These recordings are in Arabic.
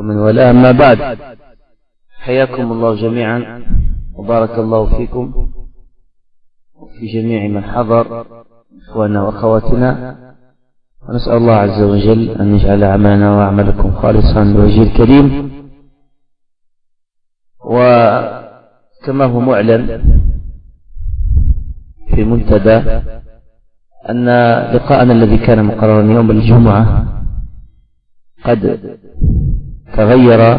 ومن ولا أما بعد حياكم الله جميعا وبارك الله فيكم وفي جميع من حضر إخواننا وأخواتنا. ونسأل الله عز وجل أن يجعل عملنا وأعمالكم خالصا لوجه الكريم. وكما هو معلن في منتدى أن لقاءنا الذي كان مقررا يوم الجمعة قد تغير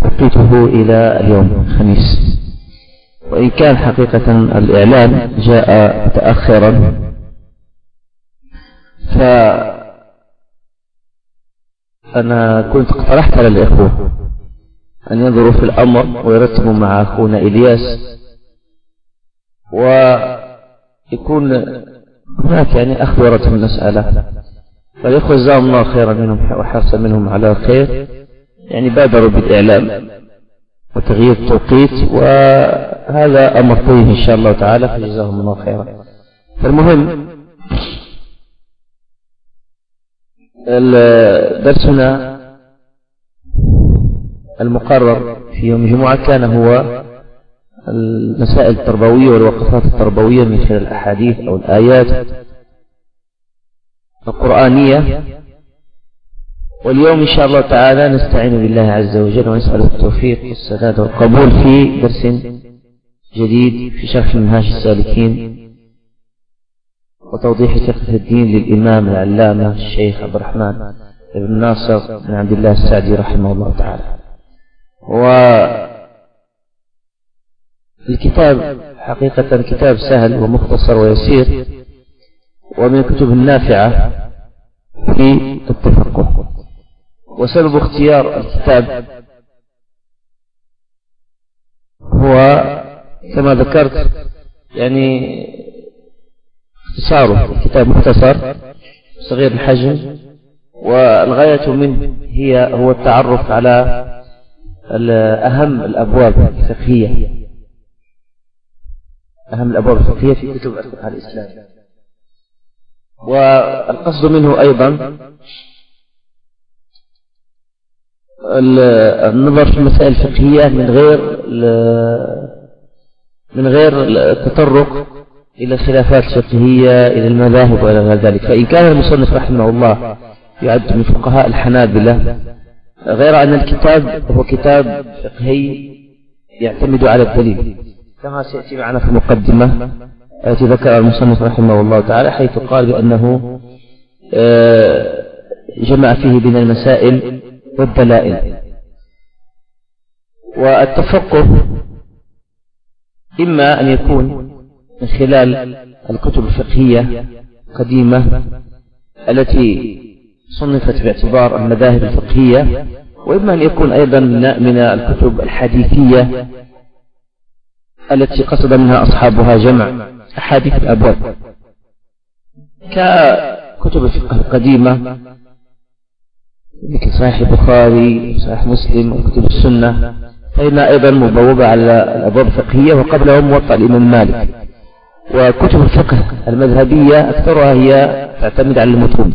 توقيته إلى اليوم الخميس. وإن كان حقيقة الإعلان جاء متأخرا فأنا كنت اقترحت على الإخوة أن ينظروا في الأمر ويرتبوا مع أخونا إلياس. ويكون هناك يعني أخبرة المسألة. فالإخوة جزاهم الله خيرا منهم وحرصا منهم على الخير. يعني بادروا بالإعلام وتغيير التوقيت وهذا أمر طيب إن شاء الله تعالى فجزاهم الله خيرا. فالمهم درسنا المقرر في يوم الجمعة كان هو المسائل التربوية والوقفات التربوية من خلال الأحاديث أو الآيات القرآنية. واليوم إن شاء الله تعالى نستعين بالله عز وجل ونسأل التوفيق والسداد والقبول في درس جديد في شرح منهاج السالكين وتوضيح فقه الدين للإمام العلامة الشيخ عبد الرحمن بن ناصر بن عبد الله السعدي رحمه الله تعالى. والكتاب حقيقة كتاب سهل ومختصر ويسير ومن الكتب النافعة في التفقه. وسبب اختيار الكتاب هو كما ذكرت يعني اختصاره الكتاب مختصر صغير الحجم والغاية منه هي هو التعرف على أهم الأبواب الفقهية. أهم الأبواب الفقهية في كتب الفقه الإسلامي. والقصد منه أيضا النظر في المسائل الفقهية من غير من غير التطرق إلى الخلافات الفقهية إلى المذاهب وإلى غير ذلك. فإن كان المصنف رحمه الله يعد من فقهاء الحنابلة غير أن الكتاب هو كتاب فقهي يعتمد على الدليل. كما سيأتي معنا في المقدمة التي ذكر المصنف رحمه الله تعالى حيث قال بأنه آه، جمع فيه بين المسائل والدلائل. والتفقه إما أن يكون من خلال الكتب الفقهية القديمة التي صنفت باعتبار المذاهب الفقهية وإما أن يكون أيضا من الكتب الحديثية التي قصد منها أصحابها جمع أحاديث الأبواب. ككتب الفقه القديمة مثل صحيح البخاري صحيح مسلم وكتب السنة. فإنها أيضا مبوبة على الأبواب الفقهية وقبلهم موطأ الإمام مالك. وكتب الفقه المذهبية أكثرها هي تعتمد على المتون.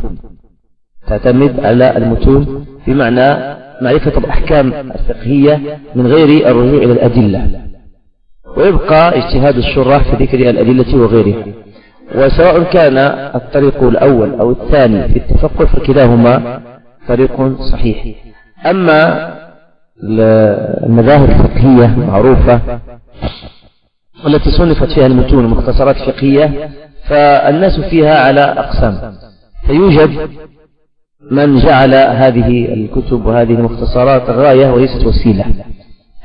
تعتمد على المتون بمعنى معرفة الأحكام الفقهية من غير الرجوع إلى الأدلة. ويبقى اجتهاد الشراح في ذكر الأدلة وغيرها. وسواء كان الطريق الأول أو الثاني في التفقه فكلاهما طريق صحيح. أما المذاهب الفقهية معروفة والتي صنفت فيها المتون ومختصرات فقهية فالناس فيها على أقسام. فيوجد من جعل هذه الكتب وهذه المختصرات غاية وليست وسيلة.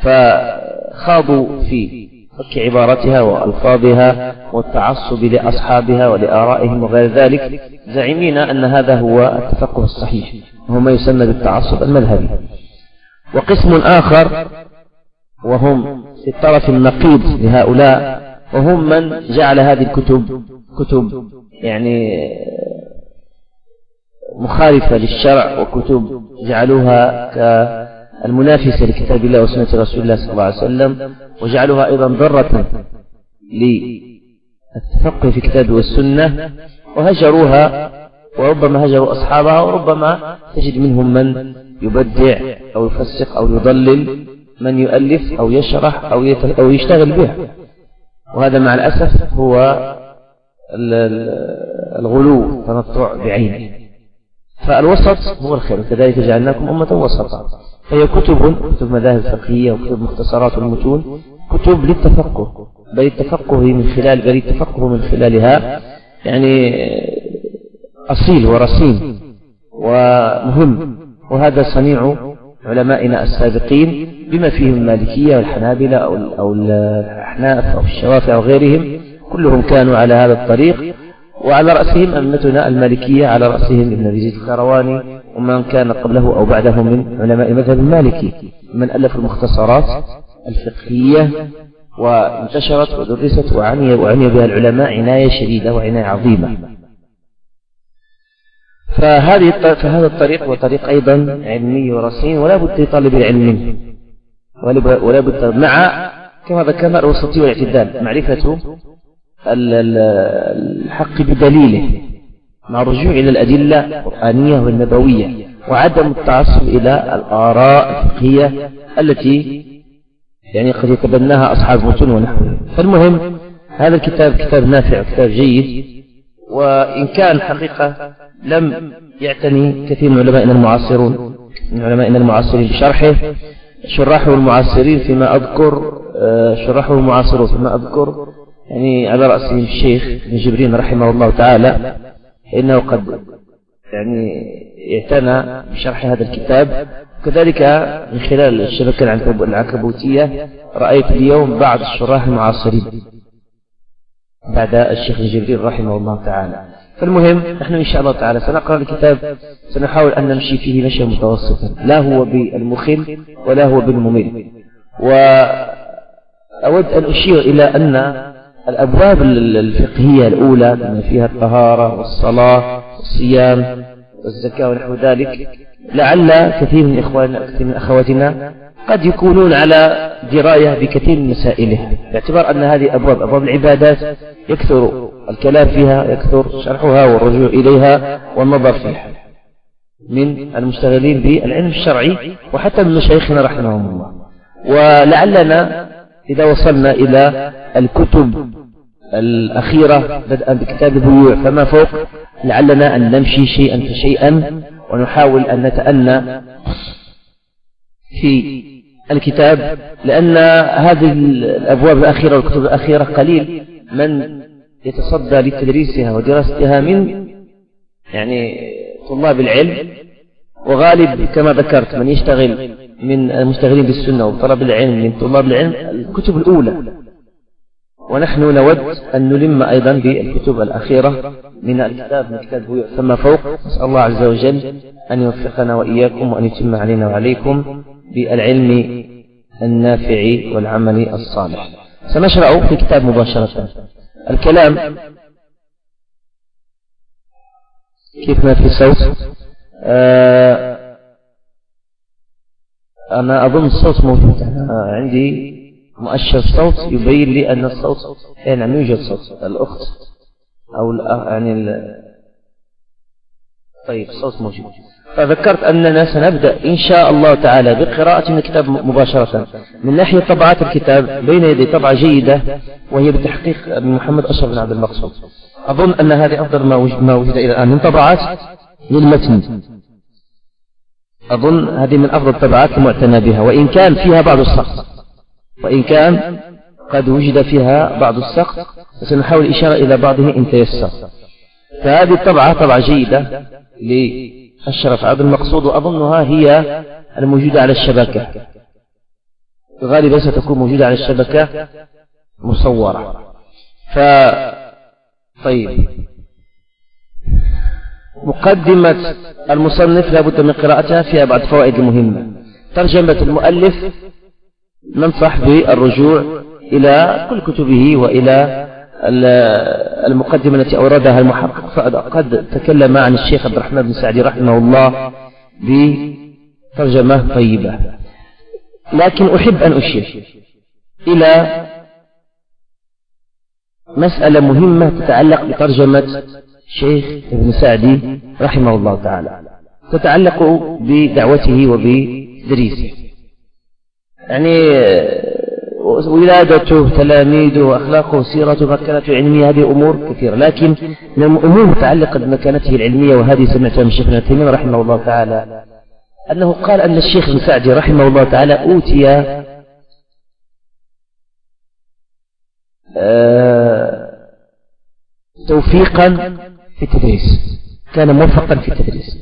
فخاضوا في فك عبارتها وألفاظها والتعصب لأصحابها ولآرائهم وغير ذلك زعمين أن هذا هو التفقه الصحيح. وهو ما يسمى بالتعصب المذهبي. وقسم آخر وهم في الطرف النقيض لهؤلاء وهم من جعل هذه الكتب كتب يعني مخالفة للشرع وكتب جعلوها كالمنافسة لكتاب الله وسنة رسول الله صلى الله عليه وسلم وجعلوها أيضا ضرة للتفقه في كتاب والسنة وهجروها وربما هجروا أصحابها وربما تجد منهم من يبدع أو يفسق أو يضلل من يؤلف أو يشرح أو, أو يشتغل به وهذا مع الأسف هو الغلو التنطع بعينه. فالوسط هو الخير وكذلك جعلناكم أمة وسطا. فهي كتب كتب مذاهب فقهية وكتب مختصرات المتون كتب للتفقه. بل التفقه من خلال بل التفقه من خلالها يعني أصيل ورصين ومهم وهذا صنيع علمائنا السابقين بما فيهم المالكية والحنابلة أو, الأحناف أو الشوافع وغيرهم كلهم كانوا على هذا الطريق. وعلى رأسهم أمتنا المالكية على رأسهم ابن أبي زيد الكرواني ومن كان قبله أو بعده من علماء المذهب المالكي. من ألف المختصرات الفقهية وانتشرت ودرست وعني, وعني بها العلماء عناية شديدة وعناية عظيمة. فهذه فهذا الطريق هو طريق أيضا علمي ورصين ولا بد لطالب العلم منه ولا بد مع كما ذكرنا الوسطية والاعتدال معرفة الحق بدليله مع الرجوع إلى الأدلة القرآنية والنبوية وعدم التعصب إلى الآراء الفقهية التي يعني قد يتبناها أصحاب المتون ونحوه فالمهم هذا الكتاب كتاب نافع وكتاب جيد وإن كان حقيقة لم يعتني كثير من علمائنا المعاصرون. من علمائنا المعاصرين بشرحه. شراحه المعاصرين فيما أذكر آه، شرحه المعاصرون فيما أذكر يعني على رأسهم الشيخ ابن جبرين رحمه الله تعالى إنه قد يعني اعتنى بشرح هذا الكتاب. كذلك من خلال الشبكة العنكبوتية رأيت اليوم بعض الشراح المعاصرين بعد الشيخ جبريل رحمه الله تعالى. فالمهم نحن إن شاء الله تعالى سنقرأ الكتاب سنحاول أن نمشي فيه مشيا متوسطا. لا هو بالمخل ولا هو بالممل. وأود أن أشير إلى أن الأبواب الفقهية الأولى بما فيها الطهارة والصلاة والصيام والزكاة ونحو ذلك لعل كثير من إخواننا كثير من أخواتنا قد يكونون على دراية بكثير من مسائله. باعتبار أن هذه أبواب أبواب العبادات يكثر الكلام فيها يكثر شرحها والرجوع إليها والنظر فيها. من المشتغلين بالعلم الشرعي وحتى من مشايخنا رحمهم الله. ولعلنا إذا وصلنا إلى الكتب الأخيرة بدءا بكتاب البيوع. فما فوق؟ لعلنا أن نمشي شيئا فشيئا ونحاول أن نتأنى في الكتاب لأن هذه الأبواب الأخيرة والكتب الأخيرة قليل من يتصدى لتدريسها ودراستها من يعني طلاب العلم وغالب كما ذكرت من يشتغل من المشتغلين بالسنة وطلب العلم من طلاب العلم الكتب الأولى. ونحن نود أن نلم أيضا بالكتب الأخيرة من الكتاب من كتاب ثم فوق. نسأل الله عز وجل أن يوفقنا وإياكم وأن يتم علينا وعليكم بالعلم النافع والعمل الصالح. سنشرع في الكتاب مباشرة. الكلام كيف ما في صوت آه أنا أظن الصوت موجود عندي مؤشر صوت يبين لي أن الصوت يعني يوجد صوت الأخت أو يعني. طيب الصوت موجود. فذكرت أننا سنبدأ إن شاء الله تعالى بقراءة من الكتاب مباشرة. من ناحية طبعات الكتاب بين يدي طبعة جيدة وهي بتحقيق محمد أشرف بن عبد المقصود. أظن أن هذه أفضل ما وجد, ما وجد إلى الآن. من طبعات للمتن. أظن هذه من أفضل الطبعات المعتنى بها. وإن كان فيها بعض السقط وإن كان قد وجد فيها بعض السقط فسنحاول الإشارة إلى بعضه إن تيسر. فهذه الطبعة طبعة جيدة. لأشرف عبد المقصود وأظنها هي الموجودة على الشبكة. غالبا ستكون موجودة على الشبكة مصورة. ف طيب. مقدمة المصنف لابد من قراءتها فيها بعض فوائد مهمة ترجمة المؤلف ننصح بالرجوع إلى كل كتبه وإلى المقدمة التي أوردها المحقق. فقد تكلم عن الشيخ عبد الرحمن بن سعدي رحمه الله بترجمة طيبة. لكن أحب أن أشير إلى مسألة مهمة تتعلق بترجمة الشيخ ابن سعدي رحمه الله تعالى. تتعلق بدعوته وبدريسه. يعني ولادته تلاميذه أخلاقه سيرته مكانته العلمية هذه أمور كثيرة. لكن من الأمور المتعلقة بمكانته العلمية وهذه سمعتها من شيخنا تيمين رحمه الله تعالى. أنه قال أن الشيخ ابن سعدي رحمه الله تعالى أوتي آه، توفيقا في التدريس. كان موفقا في التدريس.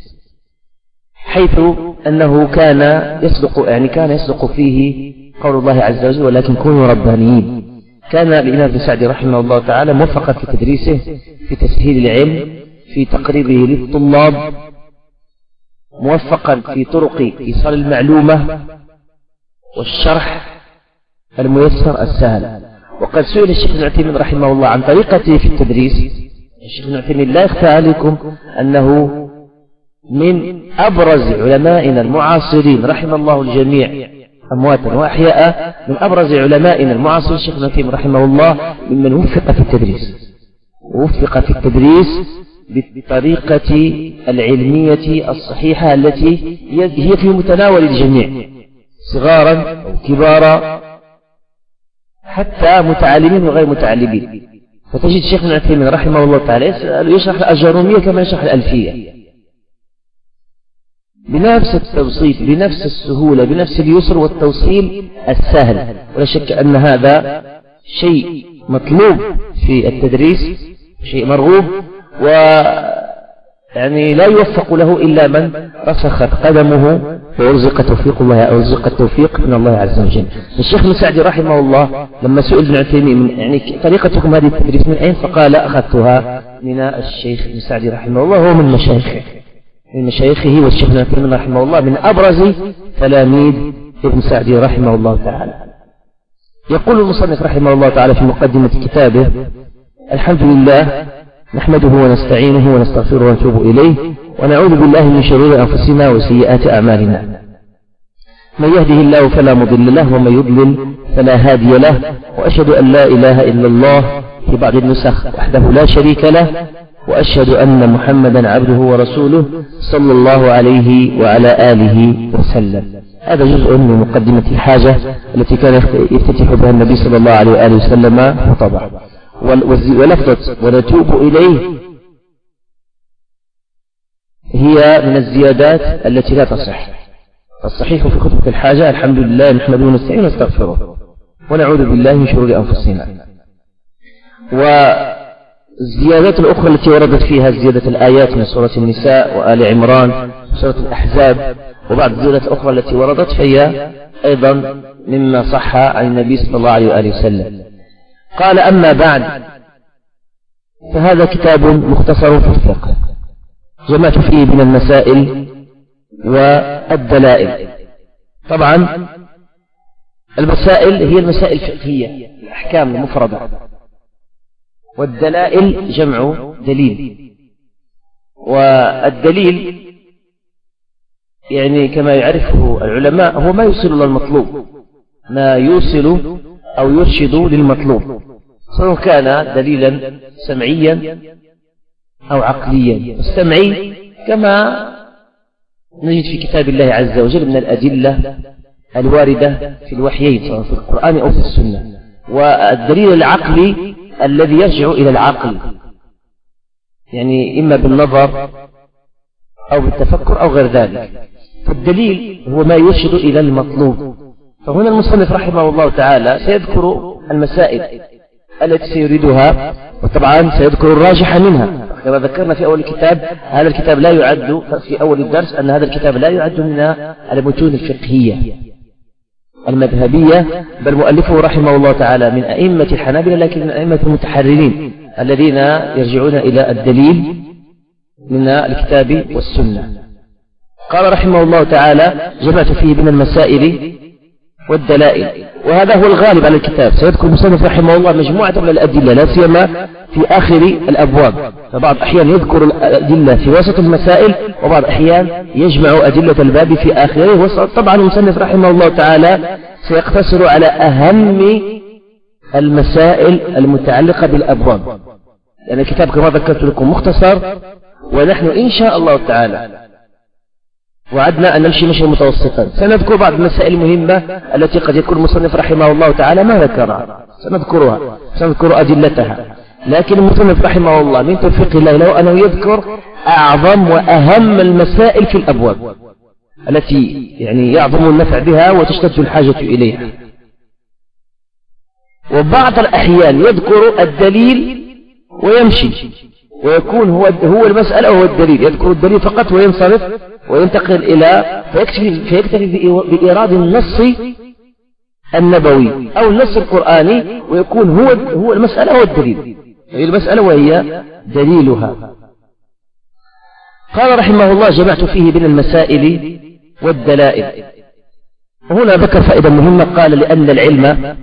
حيث أنه كان يصدق يعني كان يصدق فيه قول الله عز وجل ولكن كونوا ربانيين. كان الإمام ابن سعدي رحمه الله تعالى موفقا في تدريسه في تسهيل العلم في تقريبه للطلاب موفقا في طرق إيصال المعلومة والشرح الميسر السهل. وقد سئل الشيخ ابن عثيمين رحمه الله عن طريقته في التدريس. الشيخ ابن عثيمين لا يخفى عليكم أنه من أبرز علمائنا المعاصرين رحم الله الجميع. أمواتا وأحياء من أبرز علمائنا المعاصرين الشيخ ابن رحمه الله ممن وفق في التدريس. وفق في التدريس بالطريقة العلمية الصحيحة التي هي في متناول الجميع صغارا أو كبارا حتى متعلمين وغير متعلمين. فتجد الشيخ ابن عثيمين رحمه الله تعالى يشرح الأجرومية كما يشرح الألفية. بنفس التبسيط بنفس السهولة بنفس اليسر والتوصيل السهل. ولا شك أن هذا شيء مطلوب في التدريس شيء مرغوب و يعني لا يوفق له إلا من رسخت قدمه وارزق توفيق الله أرزق التوفيق من الله عز وجل. الشيخ سعدي رحمه الله لما سئل ابن عثيمين يعني طريقتكم هذه التدريس من أين؟ فقال أخذتها من الشيخ سعدي رحمه الله وهو من مشايخه. من مشايخه والشيخ ابن رحمه الله من أبرز تلاميذ ابن سعدي رحمه الله تعالى. يقول المصنف رحمه الله تعالى في مقدمة كتابه الحمد لله نحمده ونستعينه ونستغفره ونتوب إليه ونعوذ بالله من شرور أنفسنا وسيئات أعمالنا. من يهده الله فلا مضل له ومن يضلل فلا هادي له وأشهد أن لا إله إلا الله في بعض النسخ وحده لا شريك له وأشهد أن محمدا عبده ورسوله صلى الله عليه وعلى آله وسلم. هذا جزء من مقدمة الحاجة التي كان يفتتح بها النبي صلى الله عليه وآله وسلم خطبه. ولفظة ونتوب إليه هي من الزيادات التي لا تصح. الصحيح في خطبة الحاجة الحمد لله نحمده ونستعين ونستغفره ونعوذ بالله من شرور أنفسنا. والزيادات الأخرى التي وردت فيها زيادة الآيات من سورة النساء وآل عمران وسورة الأحزاب وبعض الزيادات الأخرى التي وردت فهي أيضا مما صح عن النبي صلى الله عليه وآله وسلم. قال أما بعد فهذا كتاب مختصر في الفقه جمعت فيه من المسائل والدلائل. طبعا المسائل هي المسائل الفقهية الأحكام المفردة. والدلائل جمع دليل. والدليل يعني كما يعرفه العلماء هو ما يوصل إلى المطلوب. ما يوصل أو يرشد للمطلوب. سواء كان دليلا سمعيا أو عقليا. السمعي كما نجد في كتاب الله عز وجل من الأدلة الواردة في الوحيين سواء في القرآن أو في السنة. والدليل العقلي الذي يرجع إلى العقل. يعني إما بالنظر أو بالتفكر أو غير ذلك. فالدليل هو ما يرشد إلى المطلوب. فهنا المصنف رحمه الله تعالى سيذكر المسائل التي سيريدها وطبعا سيذكر الراجح منها. كما ذكرنا في أول الكتاب هذا الكتاب لا يعد في أول الدرس أن هذا الكتاب لا يعد من المتون الفقهية. المذهبية بل مؤلفه رحمه الله تعالى من أئمة الحنابلة لكن من أئمة المتحررين الذين يرجعون إلى الدليل من الكتاب والسنة. قال رحمه الله تعالى جمعت فيه من المسائل والدلائل. وهذا هو الغالب على الكتاب. سيذكر المصنف رحمه الله مجموعة من الأدلة لا سيما في آخر الأبواب. فبعض أحيان يذكر الأدلة في وسط المسائل وبعض أحيان يجمع أدلة الباب في آخره. طبعا المصنف رحمه الله تعالى سيقتصر على أهم المسائل المتعلقة بالأبواب. لأن الكتاب كما ذكرت لكم مختصر ونحن إن شاء الله تعالى وعدنا أن نمشي مشي متوسطا. سنذكر بعض المسائل المهمة التي قد يكون المصنف رحمه الله تعالى ما ذكرها. سنذكرها. سنذكر أدلتها. لكن المصنف رحمه الله من توفيق الله له أنه يذكر أعظم وأهم المسائل في الأبواب التي يعني يعظم النفع بها وتشتد الحاجة إليها. وبعض الأحيان يذكر الدليل ويمشي. ويكون هو هو المسألة وهو الدليل. يذكر الدليل فقط وينصرف وينتقل إلى فيكتفي, فيكتفي بإيراد النص النبوي أو النص القرآني ويكون هو هو المسألة هو الدليل. هي المسألة وهي دليلها. قال رحمه الله جمعت فيه بين المسائل والدلائل. هنا ذكر فائدة مهمة. قال لأن العلم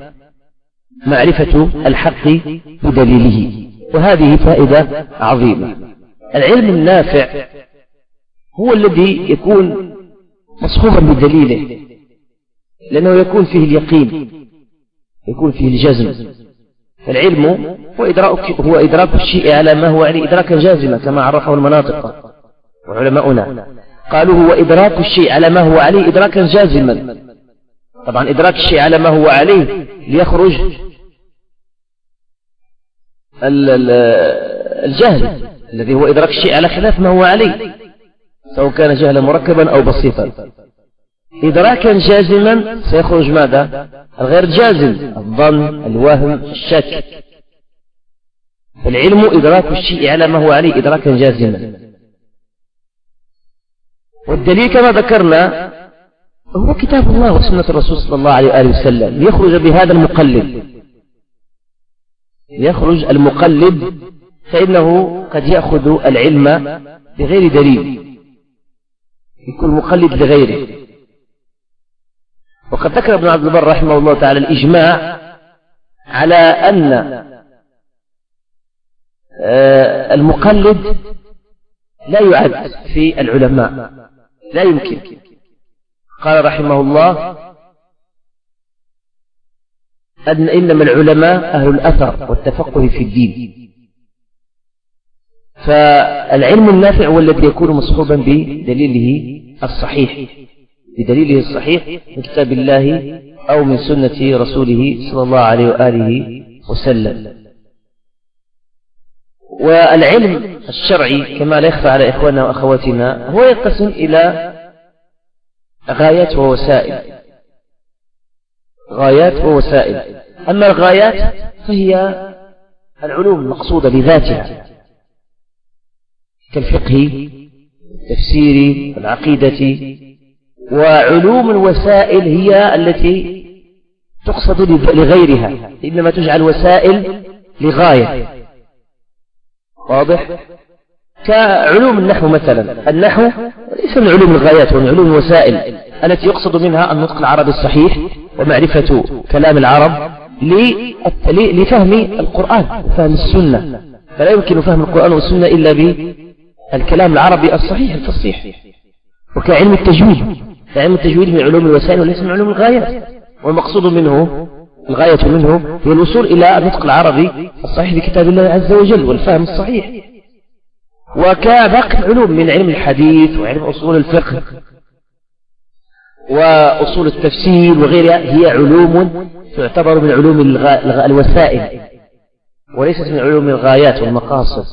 معرفة الحق بدليله. وهذه فائدة عظيمة. العلم النافع هو الذي يكون مصحوبا بدليله لأنه يكون فيه اليقين يكون فيه الجزم. العلم هو إدراك, هو إدراك الشيء على ما هو عليه إدراكا جازما كما عرفه المناطق وعلماؤنا. قالوا هو إدراك الشيء على ما هو عليه إدراكا جازما طبعا إدراك الشيء على ما هو عليه ليخرج الجهل الذي هو إدراك الشيء على خلاف ما هو عليه. سواء كان جهلا مركبا أو بسيطا. إدراكا جازما سيخرج ماذا؟ الغير جازم الظن الوهم الشك. العلم إدراك الشيء على ما هو عليه إدراكا جازما. والدليل كما ذكرنا هو كتاب الله وسنة الرسول صلى الله عليه وآله وسلم. ليخرج بهذا المقلد. ليخرج المقلد فإنه قد يأخذ العلم بغير دليل. يكون مقلد لغيره. وقد ذكر ابن عبد البر رحمه الله تعالى الإجماع على أن آه، المقلد لا يعد في العلماء. لا يمكن. قال رحمه الله أن إنما العلماء أهل الأثر والتفقه في الدين. فالعلم النافع هو الذي يكون مصحوبا بدليله الصحيح. بدليله الصحيح من كتاب الله أو من سنة رسوله صلى الله عليه وآله وسلم. والعلم الشرعي كما لا يخفى على إخواننا وأخواتنا هو ينقسم إلى غايات ووسائل. غايات ووسائل. أما الغايات فهي العلوم المقصودة بذاتها. كالفقه التفسير والعقيدة وعلوم الوسائل هي التي تقصد لغيرها إنما تجعل وسائل لغاية. واضح؟ كعلوم النحو مثلا النحو ليس من علوم الغايات ومن علوم الوسائل التي يقصد منها النطق العربي الصحيح ومعرفة كلام العرب لفهم القرآن وفهم السنة. فلا يمكن فهم القرآن والسنة إلا بالكلام العربي الصحيح الفصيح. وكعلم التجويد. علم التجويد من علوم الوسائل وليس من علوم الغايات. والمقصود منه الغاية منه هي الوصول إلى النطق العربي الصحيح بكتاب الله عز وجل والفهم الصحيح. وكباقي العلوم من علم الحديث وعلم أصول الفقه وأصول التفسير وغيرها هي علوم تعتبر من علوم الوسائل وليست من علوم الغايات والمقاصد.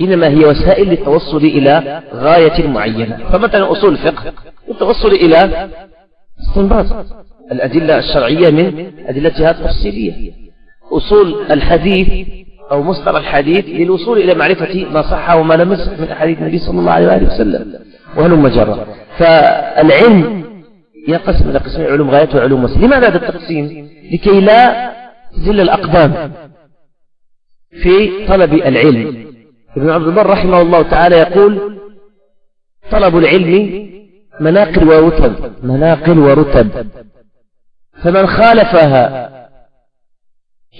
إنما هي وسائل للتوصل إلى غاية معينة. فمثلا أصول الفقه. للتوصل إلى استنباط. الأدلة الشرعية من أدلتها التفصيلية. أصول الحديث أو مصدر الحديث للوصول إلى معرفة ما صح وما لم يصح من أحاديث النبي صلى الله عليه وسلم. وهلم جرى فالعلم ينقسم إلى قسمين علوم غايات وعلوم وسيلة. لماذا هذا التقسيم؟ لكي لا تزل الأقدام في طلب العلم. ابن عبد البر رحمه الله تعالى يقول طلب العلم مناقل ورتب. مناقل ورتب. فمن خالفها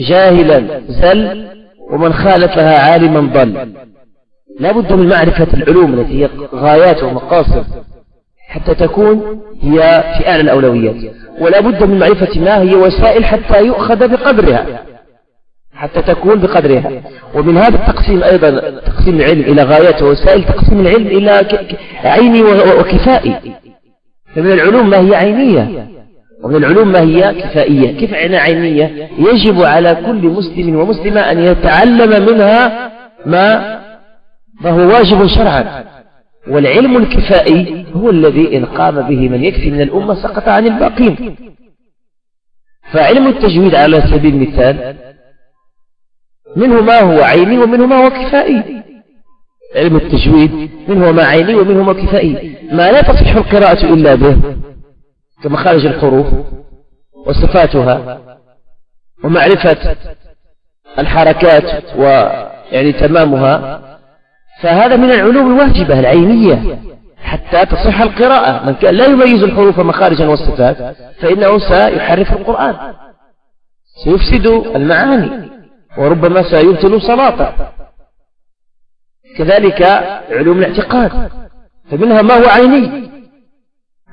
جاهلا زل ومن خالفها عالما ضل. لا بد من معرفة العلوم التي هي غايات ومقاصد حتى تكون هي في أعلى الأولويات. ولا بد من معرفة ما هي وسائل حتى يؤخذ بقدرها. حتى تكون بقدرها. ومن هذا التقسيم أيضا تقسيم العلم إلى غايات ووسائل تقسيم العلم إلى عيني وكفائي. فمن العلوم ما هي عينية؟ ومن العلوم ما هي كفائية؟ كيف عنا عينية؟ يجب على كل مسلم ومسلمة أن يتعلم منها ما ما هو واجب شرعا. والعلم الكفائي هو الذي إن قام به من يكفي من الأمة سقط عن الباقين. فعلم التجويد على سبيل المثال منه ما هو عيني ومنه ما هو كفائي. علم التجويد منه ما عيني ومنه ما كفائي. ما لا تصح القراءة إلا به كمخارج الحروف وصفاتها ومعرفة الحركات ويعني تمامها. فهذا من العلوم الواجبة العينية حتى تصح القراءة. من كان لا يميز الحروف مخارجا والصفات فإنه سيحرف القرآن سيفسد المعاني. وربما سيبطل صلاته. كذلك علوم الاعتقاد فمنها ما هو عيني؟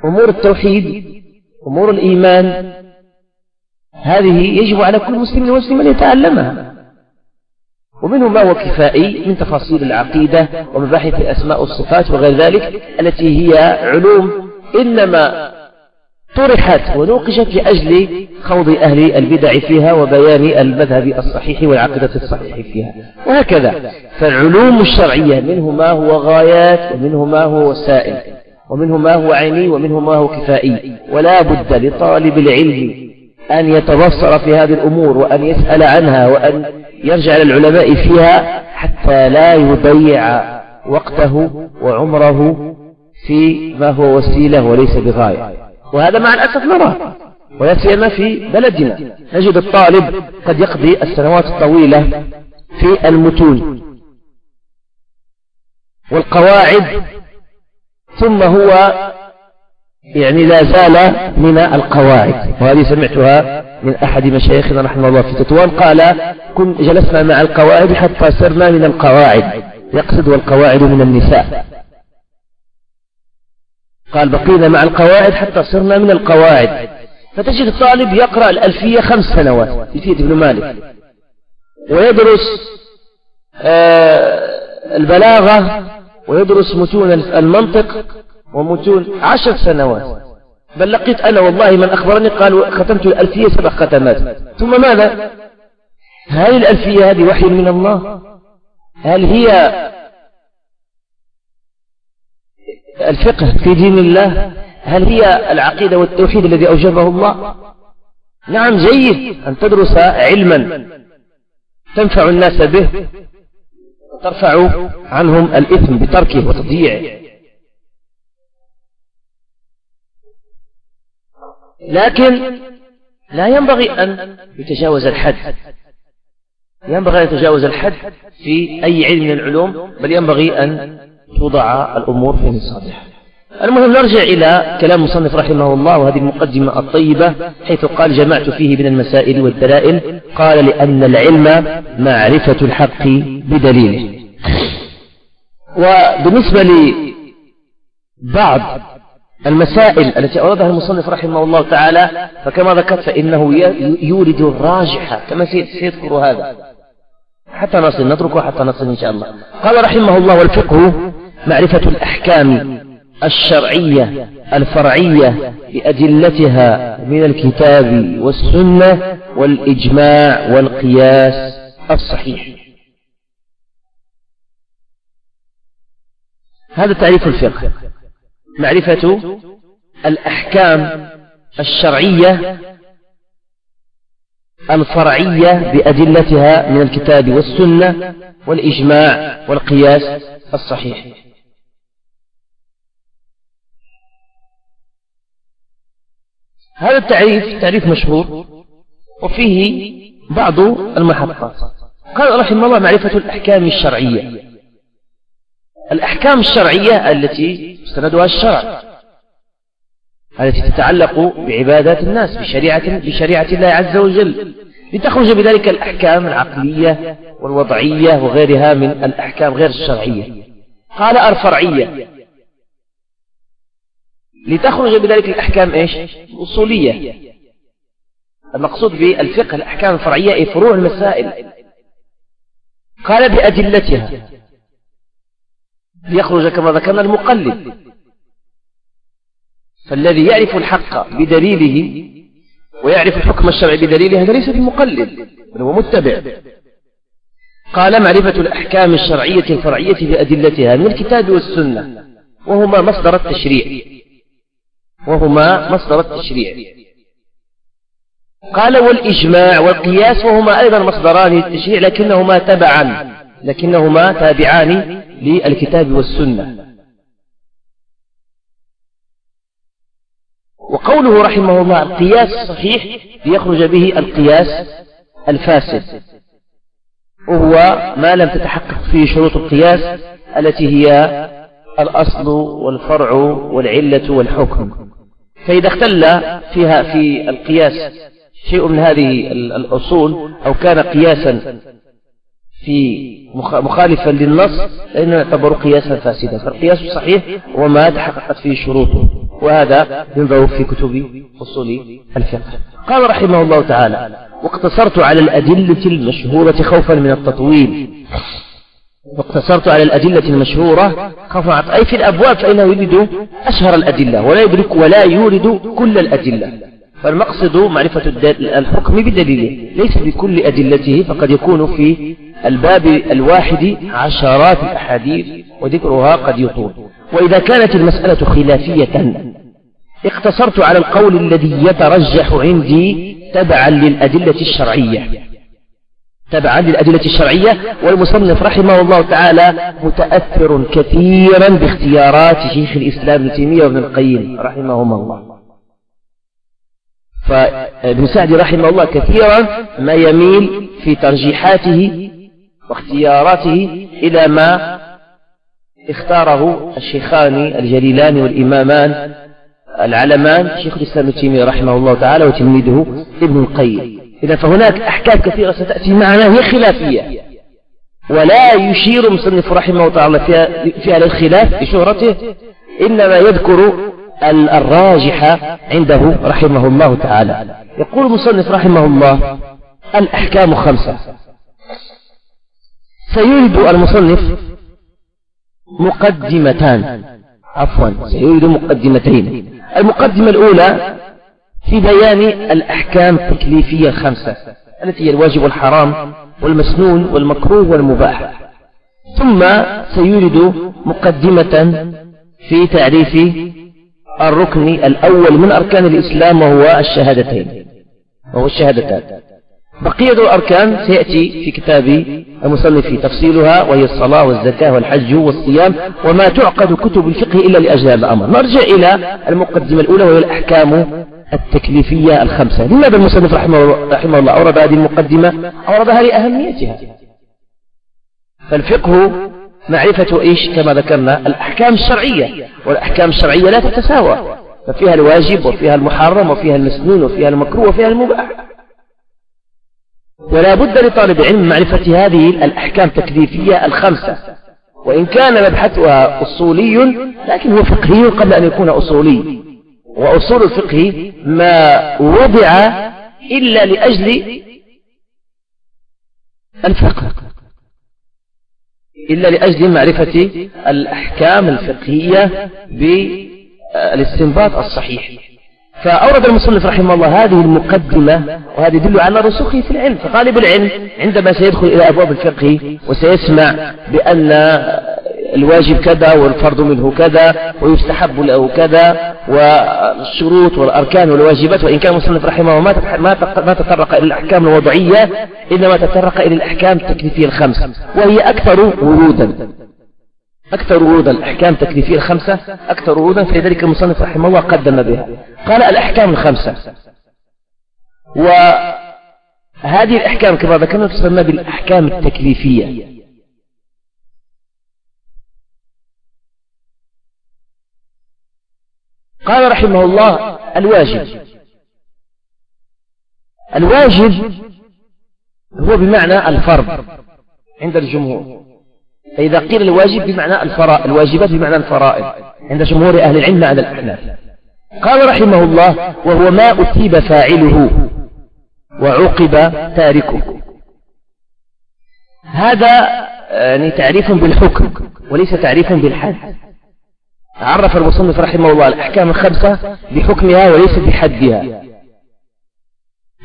أمور التوحيد أمور الإيمان. هذه يجب على كل مسلم ومسلم أن يتعلمها. ومنه ما هو كفائي من تفاصيل العقيدة ومباحث الأسماء والصفات وغير ذلك التي هي علوم. إنما طرحت ونوقشت لأجل خوض أهل البدع فيها وبيان المذهب الصحيح والعقيدة الصحيح فيها. وهكذا فالعلوم الشرعية منه ما هو غايات ومنه ما هو وسائل ومنه ما هو عيني ومنه ما هو كفائي. ولا بد لطالب العلم أن يتبصر في هذه الأمور وأن يسأل عنها وأن يرجع للعلماء فيها حتى لا يضيع وقته وعمره في ما هو وسيلة وليس بغاية. وهذا مع الأسف نراه. ولا سيما في بلدنا. نجد الطالب قد يقضي السنوات الطويلة في المتون. والقواعد ثم هو يعني لا زال من القواعد. وهذه سمعتها من أحد مشايخنا رحمه الله في تطوان. قال كن جلسنا مع القواعد حتى صرنا من القواعد. يقصد والقواعد من النساء. قال بقينا مع القواعد حتى صرنا من القواعد. فتجد الطالب يقرأ الألفية خمس سنوات. ألفية ابن مالك. ويدرس آه البلاغة ويدرس متون المنطق ومتون عشر سنوات. بل لقيت أنا والله من أخبرني قال ختمت الألفية سبع ختمات. ثم ماذا؟ هل الألفية هذه وحي من الله. هل هي الفقه في دين الله هل هي العقيدة والتوحيد الذي أوجبه الله؟ نعم جيد أن تدرس علما. تنفع الناس به ترفع عنهم الإثم بتركه وتضييعه. لكن لا ينبغي أن يتجاوز الحد. ينبغي أن يتجاوز الحد في أي علم من العلوم بل ينبغي أن توضع الأمور في نصابها المهم نرجع إلى كلام مصنف رحمه الله وهذه المقدمة الطيبة حيث قال جمعت فيه من المسائل والدلائل. قال لأن العلم معرفة الحق بدليله. وبالنسبة لبعض المسائل التي أوردها المصنف رحمه الله تعالى فكما ذكرت فإنه يورد الراجحة كما سيذكر هذا. حتى نصل نتركه حتى نصل إن شاء الله. قال رحمه الله والفقه معرفة الأحكام الشرعية الفرعية بأدلتها من الكتاب والسنة والإجماع والقياس الصحيح. هذا تعريف الفقه. معرفة الأحكام الشرعية الفرعية بأدلتها من الكتاب والسنة والإجماع والقياس الصحيح. هذا التعريف تعريف مشهور وفيه بعض المحطات. قال رحمه الله معرفة الأحكام الشرعية. الأحكام الشرعية التي استندها الشرع التي تتعلق بعبادات الناس بشريعة, بشريعة الله عز وجل. لتخرج بذلك الأحكام العقلية والوضعية وغيرها من الأحكام غير الشرعية. قال الفرعية لتخرج بذلك الأحكام إيش؟ أصولية المقصود بالفقه الأحكام الفرعية أي فروع المسائل. قال بأدلتها. ليخرج كما ذكرنا المقلد. فالذي يعرف الحق بدليله ويعرف الحكم الشرعي بدليله هذا ليس بمقلد بل هو متبع. قال معرفة الأحكام الشرعية الفرعية بأدلتها من الكتاب والسنة وهما مصدر التشريع. وهما مصدر التشريع. قال والإجماع والقياس وهما أيضا مصدران للتشريع لكنهما تبعان لكنهما تابعان للكتاب والسنة. وقوله رحمه الله القياس الصحيح ليخرج به القياس الفاسد وهو ما لم تتحقق فيه شروط القياس التي هي الأصل والفرع والعلة والحكم. فإذا اختل فيها في القياس شيء من هذه الأصول أو كان قياسا في مخالفا للنص فإنه يعتبر قياسا فاسدا. فالقياس الصحيح هو ما تحققت فيه شروطه وهذا ينظر في كتب أصول الفقه. قال رحمه الله تعالى واقتصرت على الأدلة المشهورة خوفا من التطويل. واقتصرت على الأدلة المشهورة خوفا أي في الأبواب فإنه يريد أشهر الأدلة ولا يدرك ولا يورد كل الأدلة. فالمقصد معرفة الحكم بدليله ليس بكل أدلته فقد يكون في الباب الواحد عشرات الأحاديث وذكرها قد يطول. وإذا كانت المسألة خلافية اقتصرت على القول الذي يترجح عندي تبعا للأدلة الشرعية. تبعا للأدلة الشرعية والمصنف رحمه الله تعالى متأثر كثيرا باختيارات شيخ الإسلام ابن تيمية وابن القيم رحمهما الله. فابن سعد رحمه الله كثيرا ما يميل في ترجيحاته واختياراته إلى ما اختاره الشيخان الجليلان والإمامان العلمان شيخ الإسلام ابن تيمية رحمه الله تعالى وتلميذه ابن القيم. إذا فهناك أحكام كثيرة ستأتي معنا هي خلافية. ولا يشير مصنف رحمه الله تعالى فيها, فيها للخلاف بشهرته إنما يذكر الراجح عنده رحمه الله تعالى. يقول المصنف رحمه الله الأحكام خمسة. سيريد المصنف مقدمتان. عفوا سيريد مقدمتين. المقدمة الأولى في بيان الأحكام التكليفية الخمسة التي هي الواجب والحرام والمسنون والمكروه والمباح. ثم سيورد مقدمة في تعريف الركن الأول من أركان الإسلام وهو الشهادتين وهو الشهادتان. بقية الأركان سيأتي في كتاب المصنف تفصيلها وهي الصلاة والزكاة والحج والصيام وما تعقد كتب الفقه إلا لأجل هذا الأمر. نرجع إلى المقدمة الأولى وهي الأحكام التكليفية الخمسة. لماذا المصنف رحمه, الله أورد هذه المقدمة؟ أوردها لأهميتها فالفقه معرفة إيش؟ كما ذكرنا الأحكام الشرعية. والأحكام الشرعية لا تتساوى. ففيها الواجب وفيها المحرم وفيها المسنون وفيها المكروه وفيها المباح. ولا بد لطالب العلم معرفة هذه الأحكام التكليفية الخمسة. وإن كان مبحثها أصولي لكن هو فقهي قبل أن يكون أصولي. وأصول الفقه ما وضع إلا لأجل الفقه إلا لأجل معرفة الأحكام الفقهية بالاستنباط الصحيح. فأورد المصنف رحمه الله هذه المقدمة وهذه يدل على رسوخه في العلم. فطالب العلم عندما سيدخل إلى أبواب الفقه وسيسمع بأن الواجب كذا والفرض منه كذا ويستحب له كذا والشروط والأركان والواجبات وإن كان المصنف رحمه ما ما تطرق إلى الأحكام الوضعية إنما تطرق إلى الأحكام التكليفية الخمس وهي أكثر ورودا. أكثر ورودا الأحكام التكليفية الخمسة أكثر ورودا فلذلك المصنف رحمه الله قدم بها. قال الأحكام الخمسة. وهذه الأحكام كما ذكرنا تسمى بالأحكام التكليفية. قال رحمه الله الواجب. الواجب هو بمعنى الفرض عند الجمهور. فإذا قيل الواجب بمعنى الفرائض الواجبات بمعنى الفرائض عند جمهور أهل العلم معنى الأحناف. قال رحمه الله وهو ما أثيب فاعله وعوقب تاركه. هذا يعني تعريف بالحكم وليس تعريف بالحد. عرف المصنف رحمه الله الأحكام الخمسة بحكمها وليس بحدها.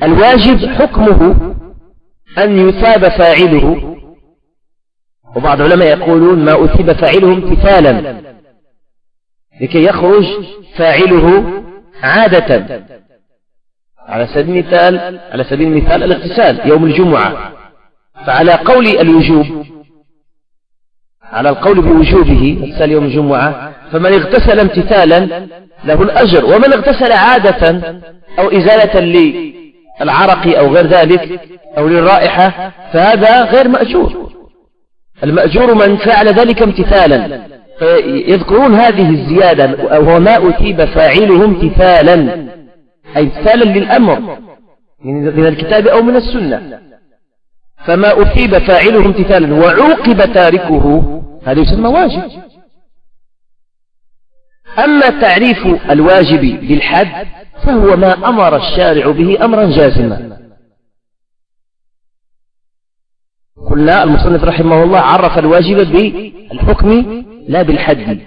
الواجب حكمه أن يثاب فاعله. وبعض العلماء يقولون ما أثيب فاعله امتثالا. لكي يخرج فاعله عادة. على سبيل المثال على سبيل المثال الاغتسال يوم الجمعة. فعلى قول الوجوب على القول بوجوبه اغتسال يوم الجمعة فمن اغتسل امتثالا له الأجر ومن اغتسل عادة أو إزالة للعرق أو غير ذلك أو للرائحة فهذا غير مأجور. المأجور من فعل ذلك امتثالا فيذكرون هذه الزيادة وهو ما أثيب فاعله امتثالا أي امتثالا للأمر من الكتاب أو من السنة. فما أثيب فاعله امتثالا وعوقب تاركه هذا يسمى واجب. أما تعريف الواجب بالحد فهو ما أمر الشارع به أمرا جازما. قلنا المصنف رحمه الله عرف الواجب بالحكم لا بالحد.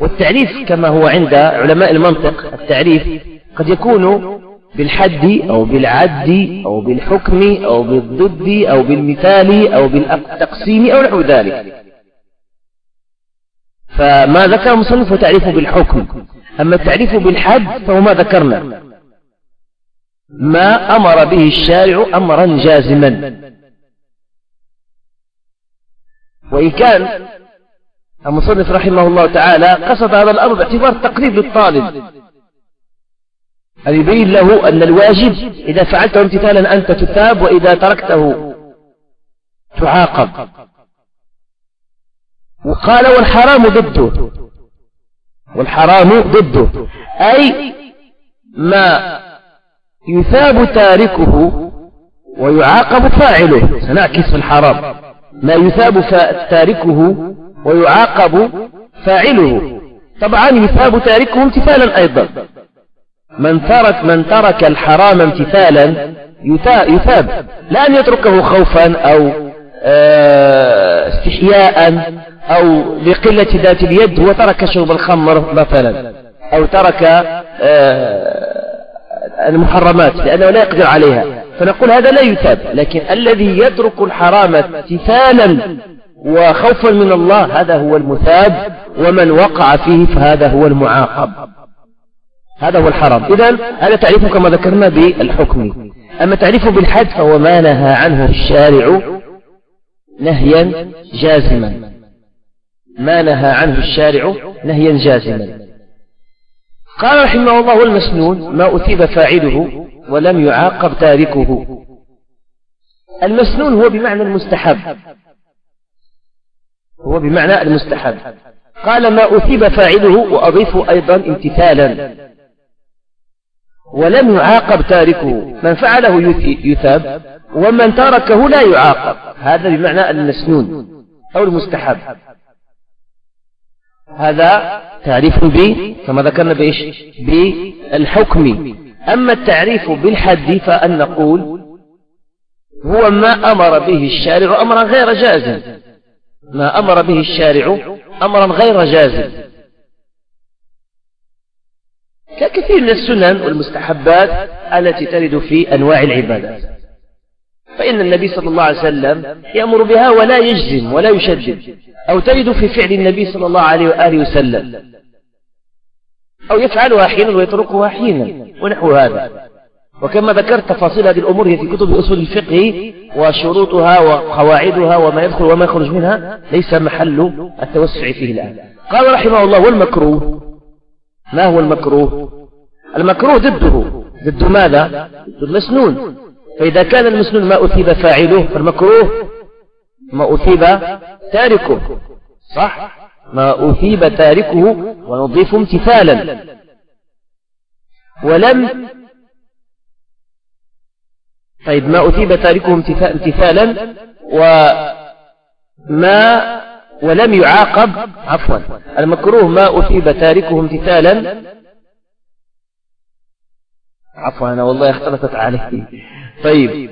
والتعريف كما هو عند علماء المنطق التعريف قد يكون بالحد أو بالعد أو بالحكم أو بالضد أو بالمثال أو بالتقسيم أو نحو ذلك. فما ذكر المصنف هو تعريفه بالحكم. أما التعريف بالحد فهو ما ذكرنا. ما أمر به الشارع أمرا جازما. وإن كان المصنف رحمه الله تعالى قصد هذا الأمر باعتبار تقريب للطالب. أن يبين له أن الواجب إذا فعلته امتثالا أنت تثاب وإذا تركته تعاقب. وقال والحرام ضده. والحرام ضده. أي ما يثاب تاركه ويعاقب فاعله. سنعكس في الحرام. ما يثاب تاركه ويعاقب فاعله. طبعا يثاب تاركه امتثالا أيضا. من ترك من ترك الحرام امتثالا يثاب. لا أن يتركه خوفا أو استحياء أو لقلة ذات اليد هو ترك شرب الخمر مثلا أو ترك آه، المحرمات لأنه لا يقدر عليها. فنقول هذا لا يثاب لكن الذي يترك الحرام امتثالا وخوفا من الله هذا هو المثاب ومن وقع فيه فهذا هو المعاقب. هذا هو الحرام. إذا هذا تعريفه كما ذكرنا بالحكم. أما تعريفه بالحد فهو ما نهى عنه الشارع نهيا جازما. ما نهى عنه الشارع نهيا جازما. قال رحمه الله والمسنون ما أثيب فاعله ولم يعاقب تاركه. المسنون هو بمعنى المستحب. هو بمعنى المستحب. قال ما أثيب فاعله وأضيف أيضا امتثالا. ولم يعاقب تاركه. من فعله يثاب ومن تركه لا يعاقب. هذا بمعنى المسنون أو المستحب. هذا تعريف ب كما ذكرنا بإيش؟ بالحكم. أما التعريف بالحد فأن نقول هو ما أمر به الشارع أمرا غير جازم. ما أمر به الشارع أمرا غير جازم. ككثير من السنن والمستحبات التي ترد في أنواع العبادات فإن النبي صلى الله عليه وسلم يأمر بها ولا يجزم ولا يشدد أو تجد في فعل النبي صلى الله عليه وآله وسلم أو يفعلها حينا ويتركها حينا ونحو هذا. وكما ذكرت تفاصيل هذه الأمور هي في كتب أصول الفقه وشروطها وقواعدها وما يدخل وما يخرج منها ليس محل التوسع فيه الآن. قال رحمه الله والمكروه ما هو المكروه؟ المكروه ضده. ضد ماذا؟ ضد المسنون. فإذا كان المسنون ما أثيب فاعله فالمكروه ما أثيب تاركه. صح؟ ما أثيب تاركه ونضيف امتثالا. ولم طيب ما أثيب تاركه امتثالا؟ وما ولم يعاقب عفوا. المكروه ما أثيب تاركه امتثالا. عفوا أنا والله اختلطت عليه. طيب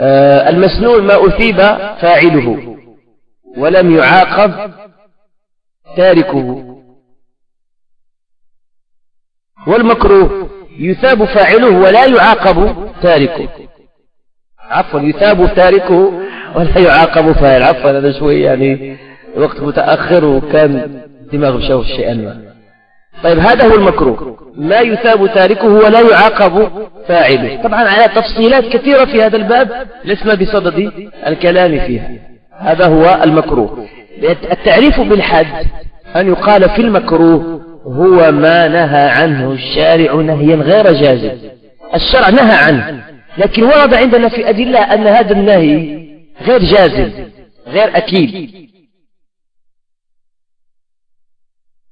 آه المسنون ما أثيب فاعله. ولم يعاقب تاركه. والمكروه يثاب فاعله ولا يعاقب تاركه. عفوا يثاب تاركه ولا يعاقب فاعل عفوا هذا شوي يعني وقت متأخر وكان دماغ شوف شيئا ما. طيب هذا هو المكروه. ما يثاب تاركه ولا يعاقب فاعله. طبعا على تفصيلات كثيرة في هذا الباب لسنا بصدد الكلام فيها. هذا هو المكروه. التعريف بالحد أن يقال في المكروه هو ما نهى عنه الشارع نهيا غير جازم. الشرع نهى عنه لكن ورد عندنا في أدلة أن هذا النهي غير جازم غير أكيد.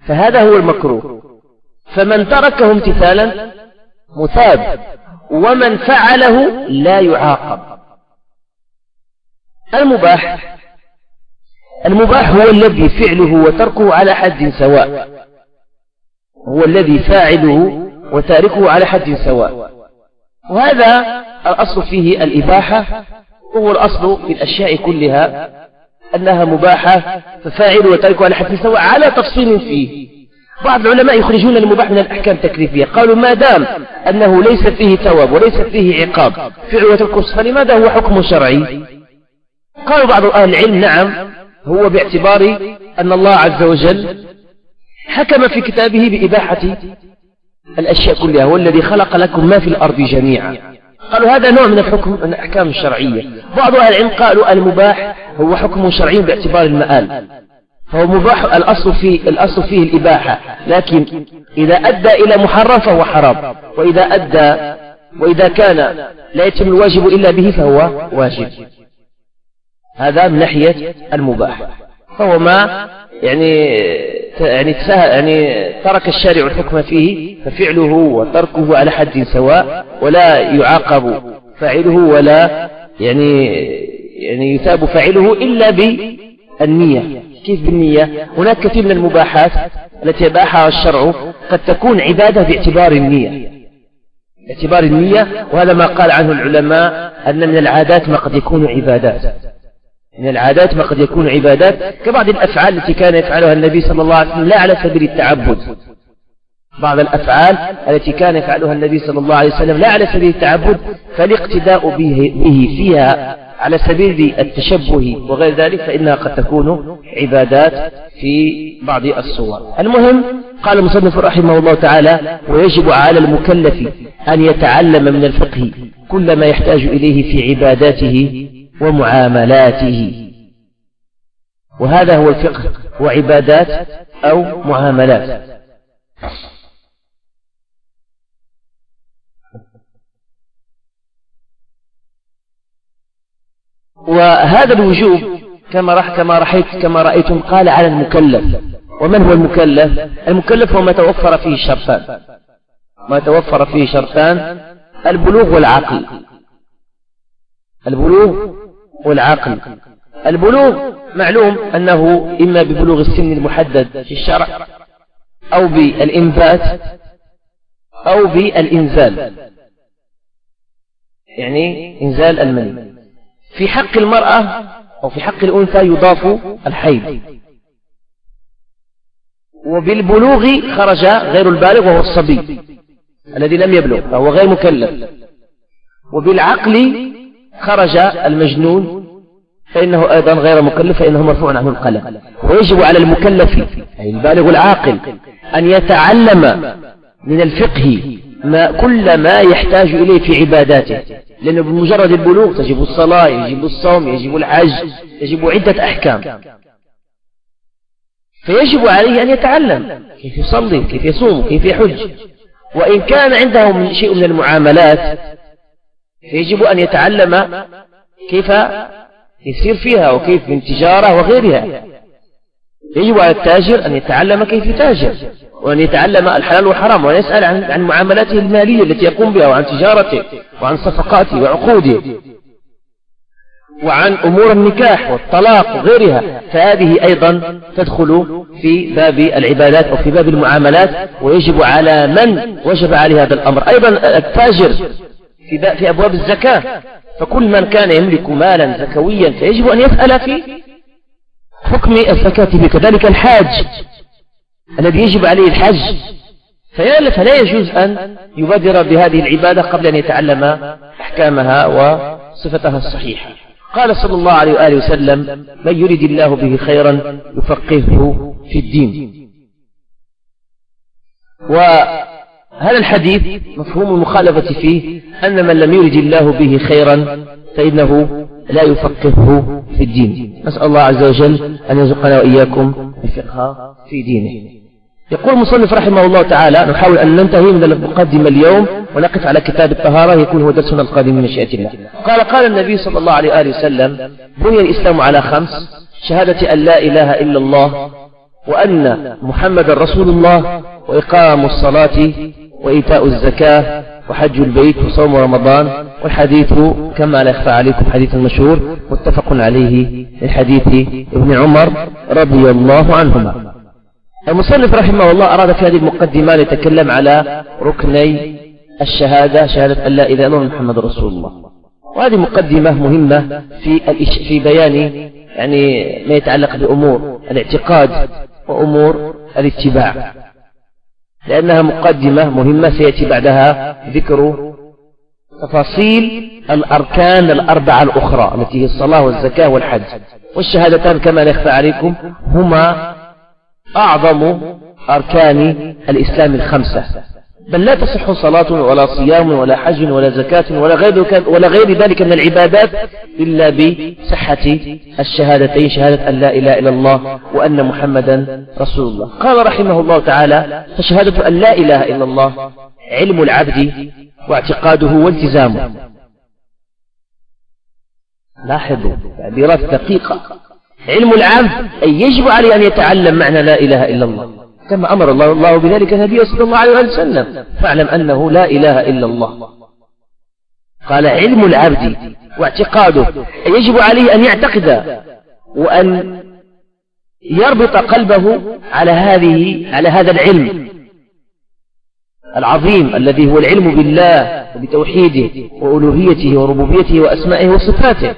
فهذا هو المكروه. فمن تركه امتثالا مثاب ومن فعله لا يعاقب. المباح المباح هو الذي فعله وتركه على حد سواء. هو الذي فاعله وتاركه على حد سواء. وهذا الأصل فيه الإباحة وهو الأصل في الأشياء كلها. أنها مباحة ففاعل وتاركه على حد سواء على تفصيل فيه. بعض العلماء يخرجون المباح من الأحكام التكليفية. قالوا ما دام أنه ليس فيه ثواب وليس فيه عقاب فعل وترك فلماذا هو حكم شرعي؟ قالوا بعض أهل العلم نعم هو باعتبار أن الله عز وجل حكم في كتابه بإباحة الأشياء كلها هو الذي خلق لكم ما في الأرض جميعا. قالوا هذا نوع من الحكم من الأحكام الشرعية. بعض أهل العلم قالوا المباح هو حكم شرعي باعتبار المآل. فهو مباح الأصل فيه, الأصل فيه الإباحة. لكن إذا أدى إلى محرم فهو حرام. وإذا أدى وإذا كان لا يتم الواجب إلا به فهو واجب. هذا من ناحية المباح. فهو ما يعني يعني يعني ترك الشارع الحكم فيه ففعله وتركه على حد سواء ولا يعاقب فاعله ولا يعني يعني يثاب فاعله إلا بالنية. كيف بالنية؟ هناك كثير من المباحات التي أباحها الشرع قد تكون عبادة باعتبار النية. باعتبار النية وهذا ما قال عنه العلماء أن من العادات ما قد يكون عبادات. من العادات ما قد يكون عبادات كبعض الأفعال التي كان يفعلها النبي صلى الله عليه وسلم لا على سبيل التعبد. بعض الأفعال التي كان يفعلها النبي صلى الله عليه وسلم لا على سبيل التعبد فالاقتداء به, به فيها على سبيل التشبه وغير ذلك فإنها قد تكون عبادات في بعض الصور. المهم قال المصنف رحمه الله تعالى ويجب على المكلف أن يتعلم من الفقه كل ما يحتاج إليه في عباداته ومعاملاته. وهذا هو الفقه وعبادات أو معاملات. وهذا الوجوب كما رح كما رحيت كما رأيتم قال على المكلف. ومن هو المكلف؟ المكلف هو ما توفر فيه شرطان. ما توفر فيه شرطان البلوغ والعقل. البلوغ والعقل. البلوغ معلوم أنه إما ببلوغ السن المحدد في الشرع أو بالإنبات أو بالإنزال. يعني إنزال المني. في حق المرأة أو في حق الأنثى يضاف الحيض. وبالبلوغ خرج غير البالغ وهو الصبي الذي لم يبلغ فهو غير مكلف. وبالعقل خرج المجنون فإنه أيضا غير مكلف فإنه مرفوع عنه القلم. ويجب على المكلف أي البالغ العاقل أن يتعلم من الفقه ما كل ما يحتاج إليه في عباداته. لأنه بمجرد البلوغ تجب الصلاة يجب الصوم يجب الحج يجب عدة أحكام. فيجب عليه أن يتعلم كيف يصلي كيف يصوم كيف يحج. وإن كان عنده من شيء من المعاملات فيجب أن يتعلم كيف يسير فيها وكيف من تجارة وغيرها. يجب على التاجر أن يتعلم كيف يتاجر وأن يتعلم الحلال والحرام وأن يسأل عن, عن معاملاته المالية التي يقوم بها وعن تجارته وعن صفقاته وعقوده وعن أمور النكاح والطلاق وغيرها. فهذه أيضا تدخل في باب العبادات أو في باب المعاملات ويجب على من وجب عليه هذا الأمر. أيضا التاجر في, في أبواب الزكاة. فكل من كان يملك مالا زكويا فيجب أن يسأل فيه حكم الزكاة كذلك الحاج. الذي يجب عليه الحج. فلا يجوز أن يبادر بهذه العبادة قبل أن يتعلم أحكامها وصفتها الصحيحة. قال صلى الله عليه وآله وسلم من يريد الله به خيرا يفقهه في الدين. وهذا الحديث مفهوم المخالفة فيه أن من لم يرد الله به خيرا فإنه لا يفقهه في الدين. نسأل الله عز وجل أن يرزقنا وإياكم الفقه في دينه. يقول المصنف رحمه الله تعالى نحاول أن ننتهي من المقدمة اليوم ونقف على كتاب الطهارة يكون هو درسنا القادم من مشيئة الله. قال قال النبي صلى الله عليه وآله وسلم بني الإسلام على خمس شهادة أن لا إله إلا الله وأن محمد رسول الله وإقام الصلاة وإيتاء الزكاة وحج البيت وصوم رمضان والحديث كما لا يخفى عليكم حديث مشهور متفق عليه من حديث ابن عمر رضي الله عنهما. المصنف رحمه الله أراد في هذه المقدمة يتكلم على ركني الشهادة شهادة أن لا إله إلا الله محمد رسول الله. وهذه مقدمة مهمة في في بيان يعني ما يتعلق بأمور الاعتقاد وأمور الاتباع. لأنها مقدمة مهمة سيأتي بعدها ذكر تفاصيل الأركان الأربعة الأخرى التي هي الصلاة والزكاة والحج. والشهادتان كما لا يخفى عليكم هما أعظم أركان الإسلام الخمسة. بل لا تصح صلاة ولا صيام ولا حج ولا زكاة ولا غير, ولا غير ذلك من العبادات إلا بصحة الشهادتين شهادة أن لا إله إلا الله وأن محمدا رسول الله. قال رحمه الله تعالى فشهادة أن لا إله إلا الله علم العبد واعتقاده والتزامه. لاحظوا تعبيرات دقيقة. علم العبد أي يجب عليه أن يتعلم معنى لا إله إلا الله. كما أمر الله, الله بذلك النبي صلى الله عليه وسلم. فاعلم أنه لا إله إلا الله. قال علم العبد واعتقاده يجب عليه أن يعتقد وأن يربط قلبه على هذه على هذا العلم العظيم الذي هو العلم بالله وبتوحيده وألوهيته وربوبيته وأسمائه وصفاته.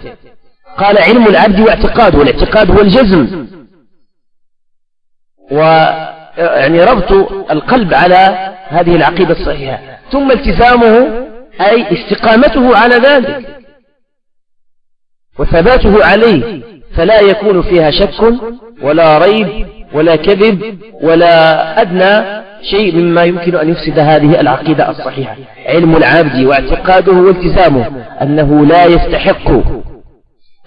قال علم العبد واعتقاده والاعتقاد هو الجزم. و يعني ربط القلب على هذه العقيدة الصحيحة. ثم التزامه أي استقامته على ذلك. وثباته عليه فلا يكون فيها شك ولا ريب ولا كذب ولا أدنى شيء مما يمكن أن يفسد هذه العقيدة الصحيحة. علم العبد واعتقاده والتزامه أنه لا يستحق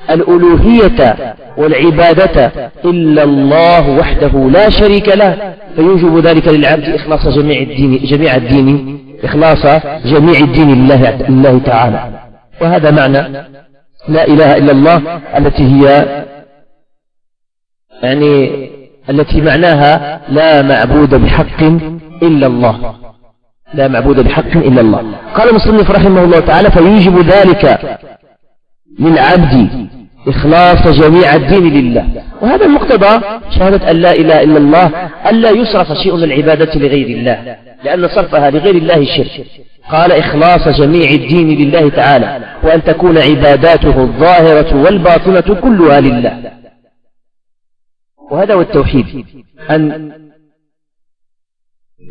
الألوهية والعبادة إلا الله وحده لا شريك له فيوجب ذلك للعبد إخلاص جميع الدين جميع الدين إخلاص جميع الدين لله الله تعالى. وهذا معنى لا إله إلا الله التي هي يعني التي معناها لا معبود بحق إلا الله. لا معبود بحق إلا الله. قال المصنف رحمه الله تعالى فيوجب ذلك للعبد إخلاص جميع الدين لله. وهذا المقتضى شهادة أن لا إله إلا الله ألا يصرف شيء من العبادة لغير الله. لأن صرفها لغير الله شرك. قال إخلاص جميع الدين لله تعالى وأن تكون عباداته الظاهرة والباطنة كلها لله. وهذا هو التوحيد. أن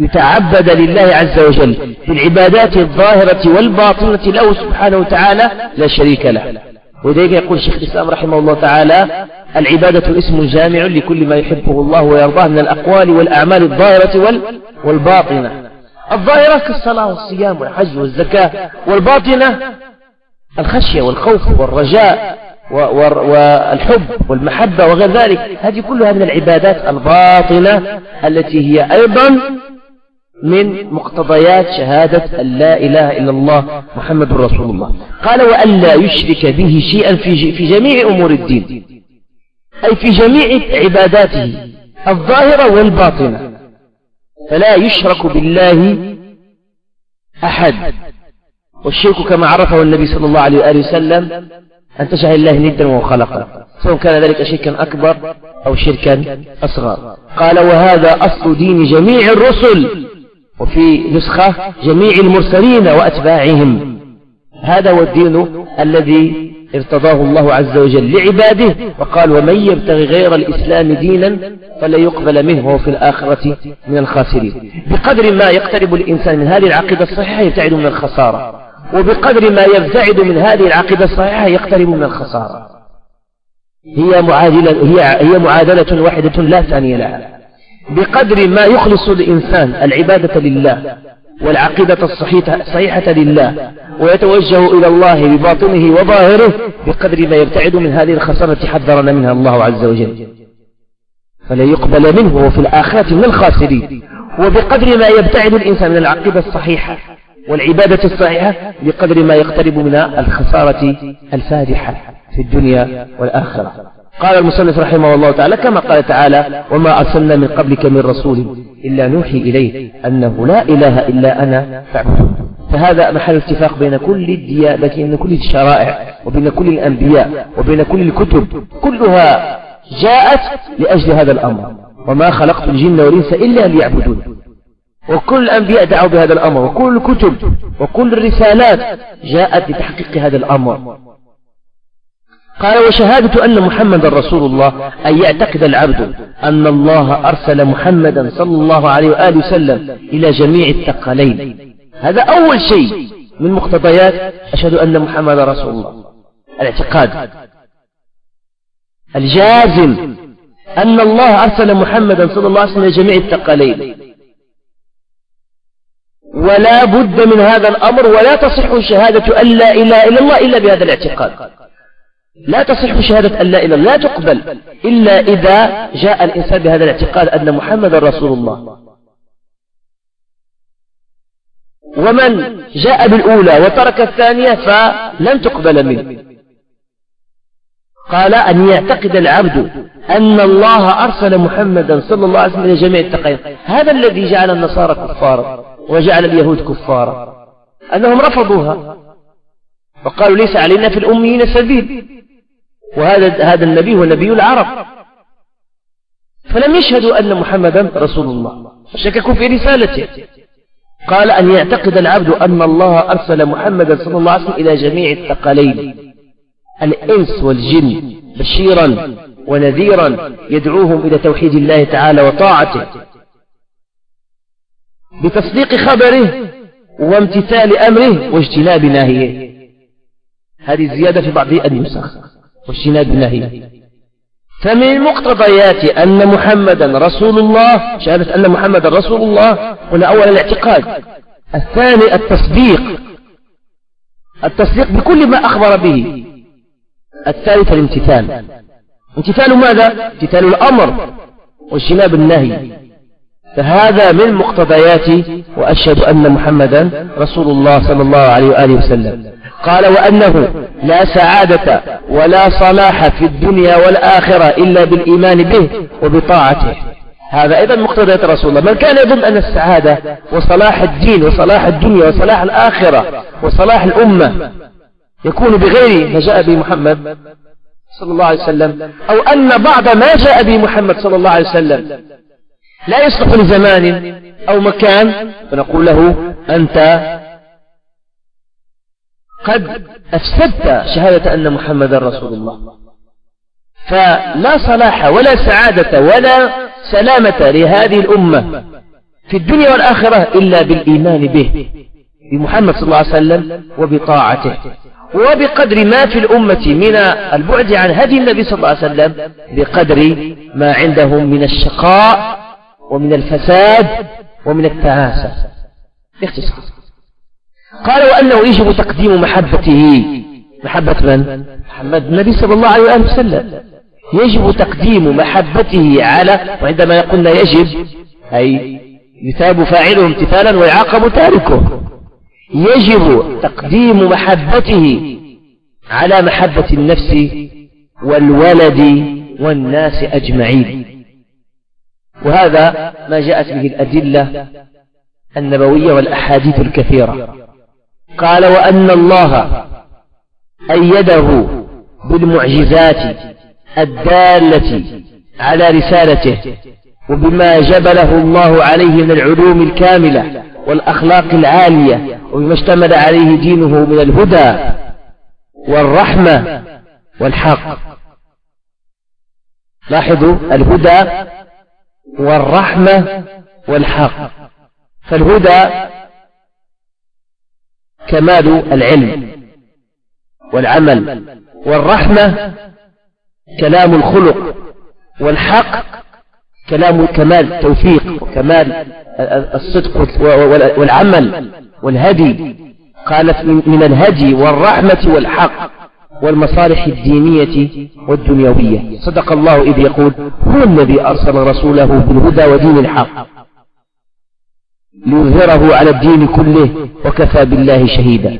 يتعبد لله عز وجل في العبادات الظاهرة والباطنة له سبحانه وتعالى لا شريك له. ولذلك يقول شيخ الإسلام رحمه الله تعالى العبادة اسم جامع لكل ما يحبه الله ويرضاه من الأقوال والأعمال الظاهرة والباطنة. الظاهرة كالصلاة والصيام والحج والزكاة والباطنة الخشية والخوف والرجاء والحب والمحبة وغير ذلك. هذه كلها من العبادات الباطنة التي هي أيضا من مقتضيات شهادة أن لا إله إلا الله محمد رسول الله. قال وأن لا يشرك به شيئا في, في جميع أمور الدين. أي في جميع عباداته الظاهرة والباطنة. فلا يشرك بالله أحد. والشرك كما عرفه النبي صلى الله عليه وآله وسلم أن تجعل الله ندا وهو سواء كان ذلك شركا أكبر أو شركا أصغر. قال وهذا أصل دين جميع الرسل. وفي نسخة جميع المرسلين وأتباعهم. هذا هو الدين الذي ارتضاه الله عز وجل لعباده وقال ومن يبتغي غير الإسلام دينا فلا يقبل منه وهو في الآخرة من الخاسرين. بقدر ما يقترب الإنسان من هذه العقيدة الصحيحة يبتعد من الخسارة وبقدر ما يبتعد من هذه العقيدة الصحيحة يقترب من الخسارة. هي معادلة, هي, هي معادلة واحدة لا ثانية لها. بقدر ما يخلص الإنسان العبادة لله والعقيدة الصحيحة لله ويتوجه إلى الله بباطنه وظاهره بقدر ما يبتعد من هذه الخسارة حذرنا منها الله عز وجل. فلا يقبل منه وفي الآخرة من الخاسرين. وبقدر ما يبتعد الإنسان من العقيدة الصحيحة والعبادة الصحيحة بقدر ما يقترب من الخسارة الفادحة في الدنيا والآخرة. قال المصنف رحمه الله تعالى كما قال تعالى وما أرسلنا من قبلك من رسول إلا نوحي إليه أنه لا إله إلا أنا فاعبدون فهذا محل اتفاق بين كل الديانات بين كل الشرائع وبين كل الأنبياء وبين كل الكتب. كلها جاءت لأجل هذا الأمر. وما خلقت الجن والإنس إلا ليعبدون. وكل الأنبياء دعوا بهذا الأمر. وكل الكتب وكل الرسالات جاءت لتحقيق هذا الأمر. قال وشهادة أن محمد رسول الله أن يعتقد العبد أن الله أرسل محمدا صلى الله عليه وآله وسلم إلى جميع الثقلين. هذا أول شيء من مقتضيات أشهد أن محمد رسول الله. الاعتقاد الجازم أن الله أرسل محمدا صلى الله عليه وسلم إلى جميع الثقلين. ولا بد من هذا الأمر ولا تصح شهادة أن لا إله إلا الله إلا بهذا الاعتقاد. لا تصح شهادة أن لا إله لا تقبل إلا إذا جاء الإنسان بهذا الاعتقاد أن محمد رسول الله. ومن جاء بالأولى وترك الثانية فلن تقبل منه. قال أن يعتقد العبد أن الله أرسل محمدا صلى الله عليه وسلم إلى جميع التقين. هذا الذي جعل النصارى كفارا وجعل اليهود كفارا أنهم رفضوها. وقالوا ليس علينا في الأميين سبيل. وهذا هذا النبي هو نبي العرب. فلم يشهدوا أن محمدا رسول الله. شككوا في رسالته. قال أن يعتقد العبد أن الله أرسل محمدا صلى الله عليه وسلم إلى جميع الثقلين. الإنس والجن بشيرا ونذيرا يدعوهم إلى توحيد الله تعالى وطاعته. بتصديق خبره وامتثال أمره واجتناب ناهيه. هذه الزيادة في بعض النسخ. واجتناب ناهيه فمن مقتضيات أن محمدا رسول الله شهادة أن محمدا رسول الله هنا أولا الاعتقاد. الثاني التصديق. التصديق بكل ما أخبر به. الثالث الامتثال. امتثال ماذا؟ امتثال الأمر واجتناب النهي. فهذا من مقتضيات وأشهد أن محمدا رسول الله صلى الله عليه وآله وسلم. قال وأنه لا سعادة ولا صلاح في الدنيا والآخرة إلا بالإيمان به وبطاعته. هذا أيضا مقتضيات رسول الله. من كان يظن أن السعادة وصلاح الدين وصلاح الدنيا وصلاح الآخرة وصلاح الأمة يكون بغير ما جاء به محمد صلى الله عليه وسلم أو أن بعض ما جاء به محمد صلى الله عليه وسلم. لا يصلح لزمان أو مكان فنقول له أنت قد أفسدت شهادة أن محمدا رسول الله. فلا صلاح ولا سعادة ولا سلامة لهذه الأمة في الدنيا والآخرة إلا بالإيمان به بمحمد صلى الله عليه وسلم وبطاعته. وبقدر ما في الأمة من البعد عن هدي النبي صلى الله عليه وسلم بقدر ما عندهم من الشقاء ومن الفساد ومن التعاسة. باختصار. قال وأنه يجب تقديم محبته. محبة من؟ محمد النبي صلى الله عليه وآله وسلم. يجب تقديم محبته على وعندما يقولنا يجب أي يثاب فاعله امتثالا ويعاقب تاركه. يجب تقديم محبته على محبة النفس والولد والناس أجمعين. وهذا ما جاءت به الأدلة النبوية والأحاديث الكثيرة. قال وأن الله أيده بالمعجزات الدالة على رسالته وبما جبله الله عليه من العلوم الكاملة والأخلاق العالية وبما اشتمل عليه دينه من الهدى والرحمة والحق. لاحظوا الهدى والرحمة والحق. فالهدى كمال العلم والعمل. والرحمة كلام الخلق. والحق كلام كمال التوفيق وكمال الصدق والعمل والهدي. قالت من الهدي والرحمة والحق. والمصالح الدينية والدنيوية. صدق الله إذ يقول هو الذي أرسل رسوله بالهدى ودين الحق ليظهره على الدين كله وكفى بالله شهيدا.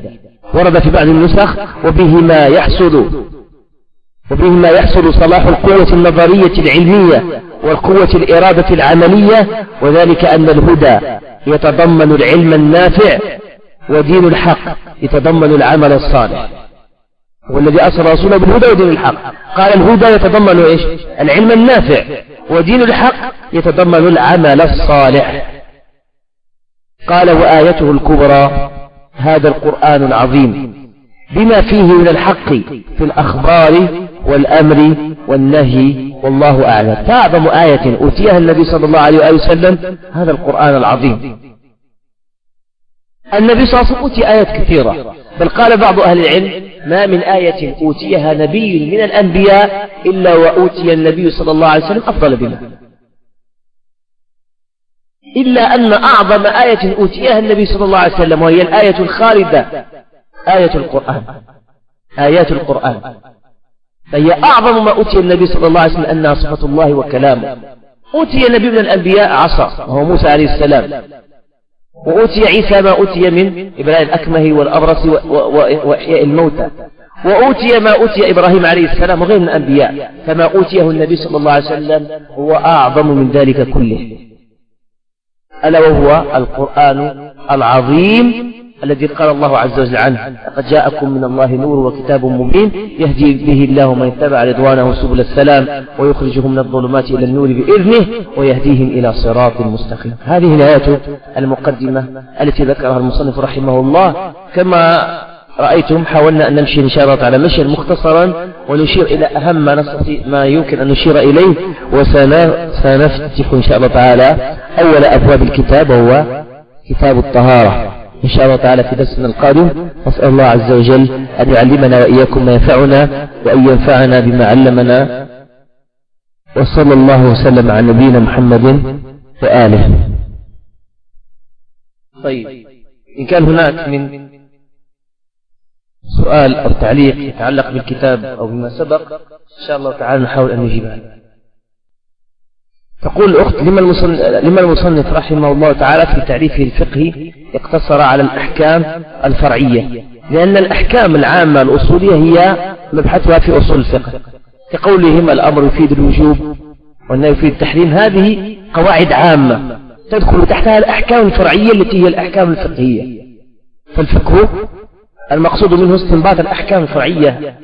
ورد في بعض النسخ وبهما يحصل وبهما يحصل صلاح القوة النظرية العلمية والقوة الإرادة العملية وذلك أن الهدى يتضمن العلم النافع ودين الحق يتضمن العمل الصالح. والذي أرسل رسوله بالهدى ودين الحق. قال الهدى يتضمن إيش؟ العلم النافع. ودين الحق يتضمن العمل الصالح. قال وآيته الكبرى هذا القرآن العظيم. بما فيه من الحق في الأخبار والأمر والنهي والله أعلم. فأعظم آية أوتيها النبي صلى الله عليه وآله وسلم هذا القرآن العظيم. النبي صلى الله عليه وسلم أوتي آيات كثيرة بل قال بعض أهل العلم ما من آية أوتيها نبي من الأنبياء إلا وأوتي النبي صلى الله عليه وسلم أفضل منها إلا أن أعظم آية أوتيها النبي صلى الله عليه وسلم وهي الآية الخالدة آية القرآن. آيات القرآن. فهي أعظم ما أوتي النبي صلى الله عليه وسلم أنها صفة الله وكلامه. أوتي النبي من الأنبياء عصا وهو موسى عليه السلام. وأوتي عيسى ما أوتي من إبراهيم الأكمه والأبرص وإحياء الموتى. وأوتي ما أوتي إبراهيم عليه السلام وغير من الأنبياء. فما أوتيه النبي صلى الله عليه وسلم هو أعظم من ذلك كله. ألا وهو القرآن العظيم الذي قال الله عز وجل عنه لقد جاءكم من الله نور وكتاب مبين يهدي به الله من اتبع رضوانه سبل السلام ويخرجهم من الظلمات إلى النور بإذنه ويهديهم إلى صراط مستقيم. هذه الآية المقدمة التي ذكرها المصنف رحمه الله. كما رأيتم حاولنا أن نمشي إن شاء الله تعالى مشيا مختصرا ونشير إلى أهم ما, ما يمكن أن نشير إليه وسنفتح إن شاء الله تعالى أول أبواب الكتاب وهو كتاب الطهارة. إن شاء الله تعالى في درسنا القادم. نسأل الله عز وجل أن يعلمنا وإياكم ما ينفعنا وأن ينفعنا بما علمنا. وصلى الله وسلم على نبينا محمد وآله. طيب إن كان هناك من سؤال أو تعليق يتعلق بالكتاب أو بما سبق إن شاء الله تعالى نحاول أن نجيب عليه تقول الأخت لما المصنف, لما المصنف رحمه الله تعالى في تعريفه الفقهي اقتصر على الأحكام الفرعية؟ لأن الأحكام العامة الأصولية هي مبحثها في أصول الفقه كقولهم الأمر يفيد الوجوب والنهي يفيد التحريم هذه قواعد عامة تدخل تحتها الأحكام الفرعية التي هي الأحكام الفقهية. فالفقه المقصود منه استنباط الأحكام الفرعية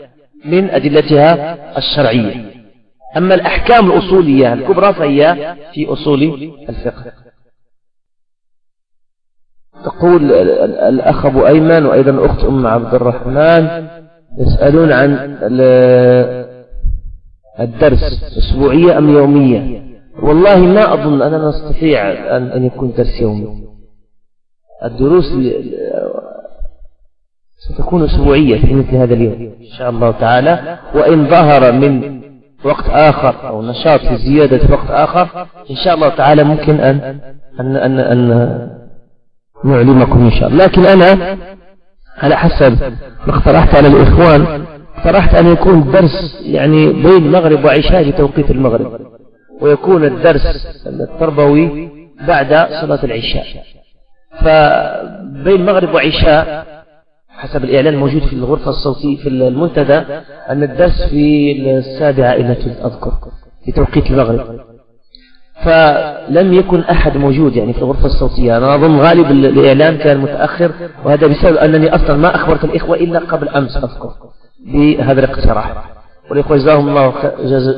من أدلتها الشرعية. أما الأحكام الأصولية الكبرى فهي في أصول الفقه. تقول الأخ أبو أيمن وأيضا الأخت أم عبد الرحمن يسألون عن الدرس أسبوعية أم يومية؟ والله ما أظن أننا نستطيع أن يكون درس يومي. الدروس ستكون أسبوعية في مثل هذا اليوم إن شاء الله تعالى. وإن ظهر من وقت آخر أو نشاط في زيادة وقت آخر إن شاء الله تعالى ممكن أن أن أن, أن نعلمكم إن شاء الله. لكن أنا على حسب ما اقترحت على الإخوان اقترحت أن يكون الدرس يعني بين المغرب وعشاء في توقيت المغرب ويكون الدرس التربوي بعد صلاة العشاء. فبين المغرب وعشاء حسب الإعلان الموجود في الغرفة الصوتية في المنتدى أن الدرس في السابعة إلى أذكر في توقيت المغرب. فلم يكن أحد موجود يعني في الغرفة الصوتية. أنا أظن غالب الإعلان كان متأخر وهذا بسبب أنني أصلا ما أخبرت الإخوة إلا قبل أمس أذكر بهذا الاقتراح. والإخوة جزاهم الله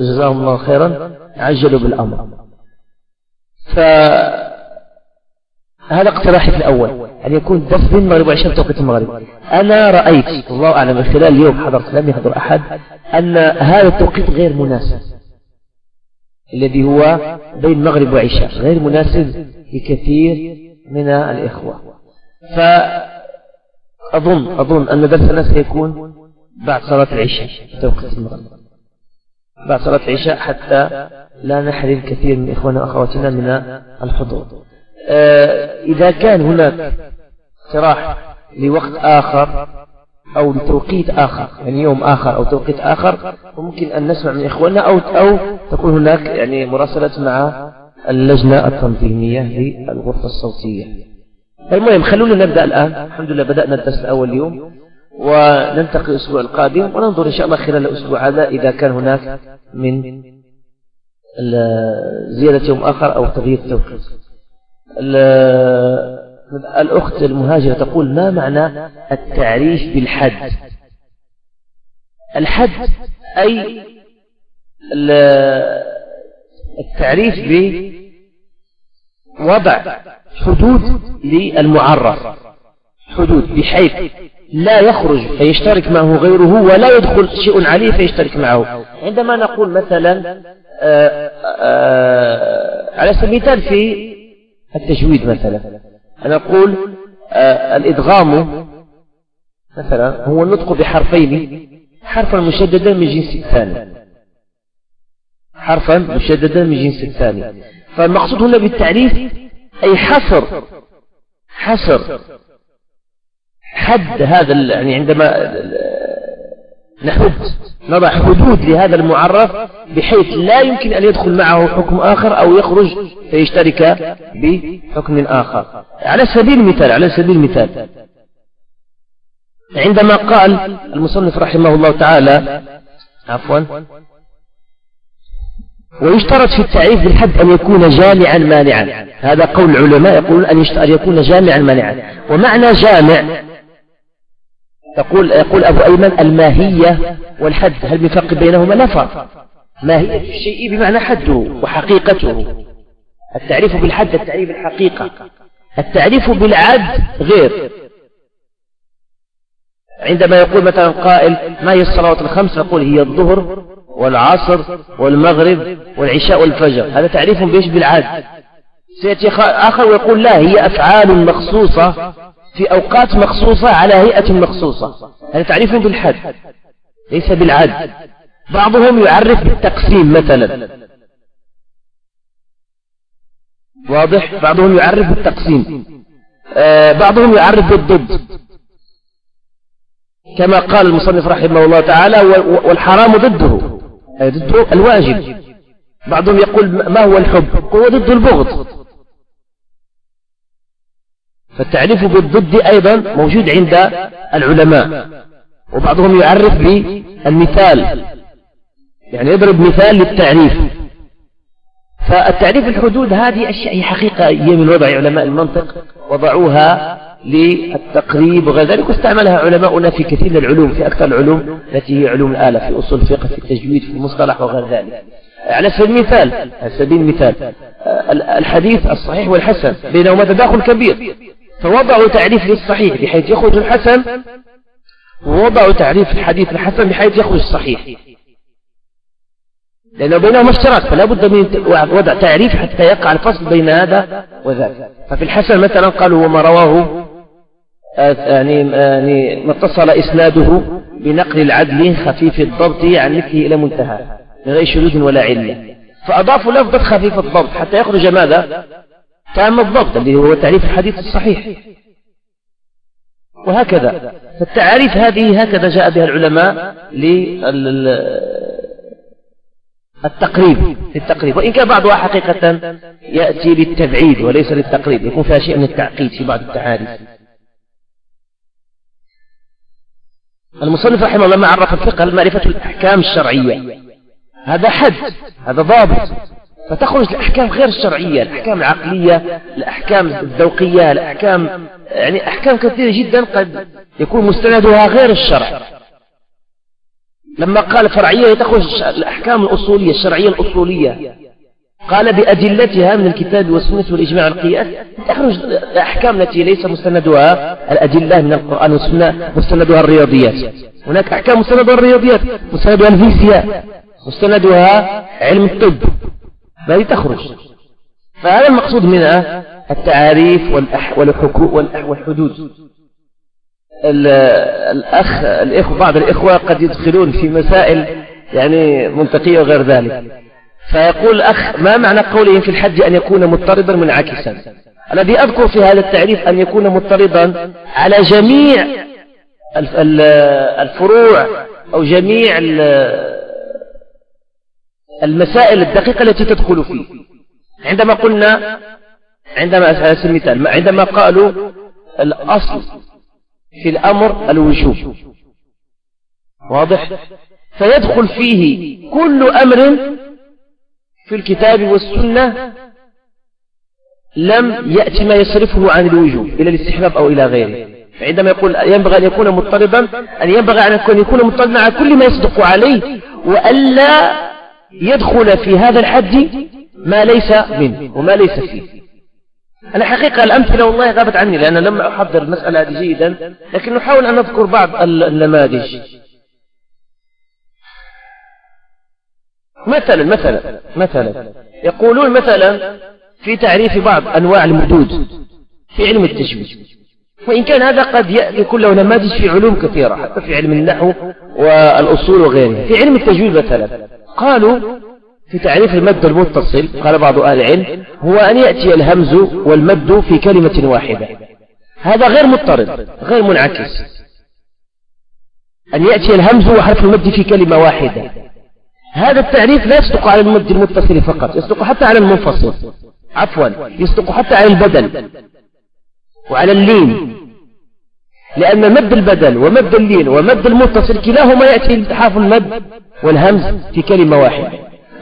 جزاهم الله خيرا عجلوا بالأمر. ف هذا اقتراحي في الأول أن يكون درس بين المغرب والعشاء بتوقيت المغرب. أنا رأيت الله أعلم من خلال اليوم حضرت لم يحضر أحد أن هذا التوقيت غير مناسب. الذي هو بين المغرب والعشاء غير مناسب لكثير من الإخوة. فأظن أظن أن درسنا سيكون بعد صلاة العشاء توقيت المغرب. بعد صلاة العشاء حتى لا نحرم كثير من إخواننا وأخواتنا من الحضور. إذا كان هناك اقتراح لوقت آخر أو لتوقيت آخر يعني يوم آخر أو توقيت آخر وممكن أن نسمع من إخواننا أو أو تكون هناك يعني مراسلة مع اللجنة التنظيمية للغرفة الصوتية. المهم خلونا نبدأ الآن. الحمد لله بدأنا الدرس الأول اليوم ونلتقي الأسبوع القادم وننظر إن شاء الله خلال الأسبوع هذا إذا كان هناك من زيادة يوم آخر أو تغيير توقيت. الأخت المهاجرة تقول ما معنى التعريف بالحد؟ الحد أي التعريف بوضع حدود للمعرف حدود بحيث لا يخرج فيشترك معه غيره ولا يدخل شيء عليه فيشترك معه. عندما نقول مثلا آآ آه، آآ آه، على سبيل المثال في التجويد مثلا. أنا أقول آه الإدغام مثلا هو النطق بحرفين حرفا مشددا من جنس الثاني. حرفا مشددا من جنس الثاني. فالمقصود هنا بالتعريف أي حصر حصر حد هذا يعني عندما نحد نضع حدود لهذا المعرف بحيث لا يمكن أن يدخل معه حكم آخر أو يخرج فيشترك بحكم آخر. على سبيل المثال على سبيل المثال. عندما قال المصنف رحمه الله تعالى عفوا ويشترط في التعريف بالحد أن يكون جامعا مانعا. هذا قول العلماء يقولون أن يكون جامعا مانعا. ومعنى جامع تقول يقول أبو أيمن الماهية والحد هل من فرق بينهما؟ لا فرق. ماهية الشيء بمعنى حده وحقيقته. التعريف بالحد التعريف بالحقيقة. التعريف بالعد غير. عندما يقول مثلا قائل ما هي الصلوات الخمس؟ يقول هي الظهر والعصر والمغرب والعشاء والفجر. هذا تعريف بيش بالعد. سيأتي آخر ويقول لا هي أفعال مخصوصة في أوقات مخصوصة على هيئة مخصوصة. هذا تعريف بالحد ليس بالعد. بعضهم يعرف بالتقسيم مثلا. واضح؟ بعضهم يعرف بالتقسيم. آه بعضهم يعرف بالضد. كما قال المصنف رحمه الله تعالى والحرام ضده. أي ضده الواجب. بعضهم يقول ما هو الحب؟ هو ضد البغض. فالتعريف بالضد أيضا موجود عند العلماء وبعضهم يعرف بالمثال يعني يضرب مثال للتعريف. فالتعريف الحدود هذه أشياء هي حقيقة هي من وضع علماء المنطق وضعوها للتقريب وغير ذلك واستعملها علماؤنا في كثير من العلوم في أكثر العلوم التي هي علوم الآلة في أصول الفقه في التجويد في المصطلح وغير ذلك. على سبيل المثال على سبيل المثال الحديث الصحيح والحسن بينهما تداخل كبير. فوضعوا تعريف للصحيح بحيث يخرج الحسن. ووضعوا تعريف الحديث الحسن بحيث يخرج الصحيح. لأنه بينهما اشتراك فلا بد من وضع تعريف حتى يقع الفصل بين هذا وذاك. ففي الحسن مثلا قالوا وما رواه يعني يعني ما اتصل إسناده بنقل العدل خفيف الضبط عن مثله إلى منتهى من غير شذوذ ولا علة فأضافوا لفظة خفيف الضبط حتى يخرج ماذا؟ تام الضبط اللي هو تعريف الحديث الصحيح. وهكذا. فالتعاريف هذه هكذا جاء بها العلماء للتقريب للتقريب. وإن كان بعضها حقيقة يأتي للتبعيد وليس للتقريب يكون فيها شيء من التعقيد في بعض التعاريف. المصنف رحمه الله ما عرف الفقه معرفة الأحكام الشرعية. هذا حد هذا ضابط. فتخرج الأحكام غير الشرعية الأحكام العقلية الأحكام الذوقية الأحكام يعني أحكام كثيرة جدا قد يكون مستندها غير الشرع. لما قال فرعية تخرج الأحكام الأصولية الشرعية الأصولية قال بأدلتها من الكتاب والسنة والإجماع والقياس تخرج الأحكام التي ليس مستندها الأدلة من القرآن والسنة مستندها الرياضيات. هناك أحكام مستندها الرياضيات مستندها الفيزياء مستندها علم الطب. هذه تخرج. فهذا المقصود منها التعاريف والحدود. الأخ الإخوة بعض الإخوة قد يدخلون في مسائل يعني منطقية وغير ذلك. فيقول الأخ ما معنى قولهم في الحج أن يكون مضطردا منعكسا؟ الذي أذكر في هذا التعريف أن يكون مضطردا على جميع الفروع أو جميع المسائل الدقيقة التي تدخل فيه. عندما قلنا عندما على سبيل المثال عندما قالوا الأصل في الأمر الوجوب. واضح؟ فيدخل فيه كل أمر في الكتاب والسنة لم يأتي ما يصرفه عن الوجوب إلى الاستحباب أو إلى غيره. عندما يقول ينبغي أن يكون مضطربا أن ينبغي أن يكون مضطربا على كل ما يصدق عليه وألا يدخل في هذا الحد ما ليس منه وما ليس فيه. أنا حقيقة الأمثلة والله غابت عني لأن لم أحضر المسألة هذه جيدا لكن نحاول أن نذكر بعض النماذج. مثلا مثلا مثلا. يقولون مثلا في تعريف بعض أنواع المدود في علم التجويد وإن كان هذا قد يكون له نماذج في علوم كثيرة حتى في علم النحو والأصول وغيره في علم التجويد مثلا. قالوا في تعريف المد المتصل قال بعض أهل العلم هو أن يأتي الهمز والمد في كلمة واحدة. هذا غير مضطرد غير منعكس. أن يأتي الهمز وحرف المد في كلمة واحدة. هذا التعريف لا يصدق على المد المتصل فقط يصدق حتى على المنفصل. عفوا يصدق حتى على البدل وعلى اللين. لأن مد البدل ومد اللين ومد المتصل كلاهما يأتي التحاف المد. والهمز في كلمة واحدة.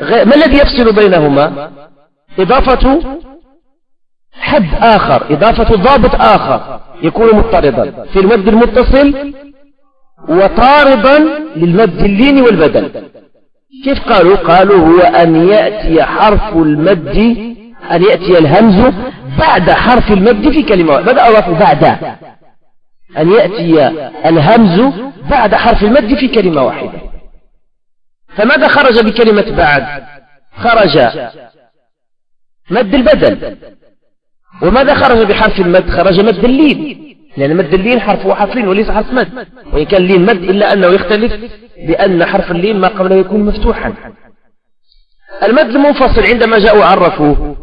ما الذي يفصل بينهما؟ إضافة حد آخر إضافة ضابط آخر يكون مضطردا في المد المتصل وطاردا للمد اللين والبدل. كيف قالوا؟ قالوا هو أن يأتي حرف المد أن يأتي الهمز بعد حرف المد في كلمة بدأ أضافوا بعد. أن يأتي الهمز بعد حرف المد في كلمة واحدة. فماذا خرج بكلمة بعد؟ خرج. مد البدل وماذا خرج بحرف المد؟ خرج مد اللين. لأن مد اللين حرف وحرفين وليس حرف مد. وإن كان اللين مد إلا أنه يختلف بأن حرف اللين ما قبله يكون مفتوحا. المد المنفصل عندما جاءوا عرفوه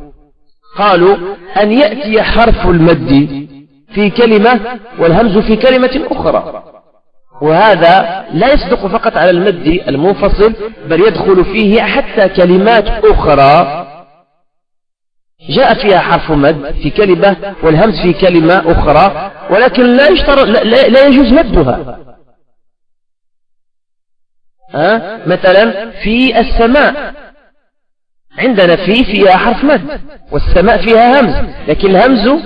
قالوا أن يأتي حرف المد في كلمة والهمز في كلمة أخرى. وهذا لا يصدق فقط على المد المنفصل بل يدخل فيه حتى كلمات أخرى. جاء فيها حرف مد في كلمة والهمز في كلمة أخرى ولكن لا, يشترط لا, لا يجوز مدها. ها؟ مثلا في السماء. عندنا في فيها حرف مد والسماء فيها همز لكن الهمز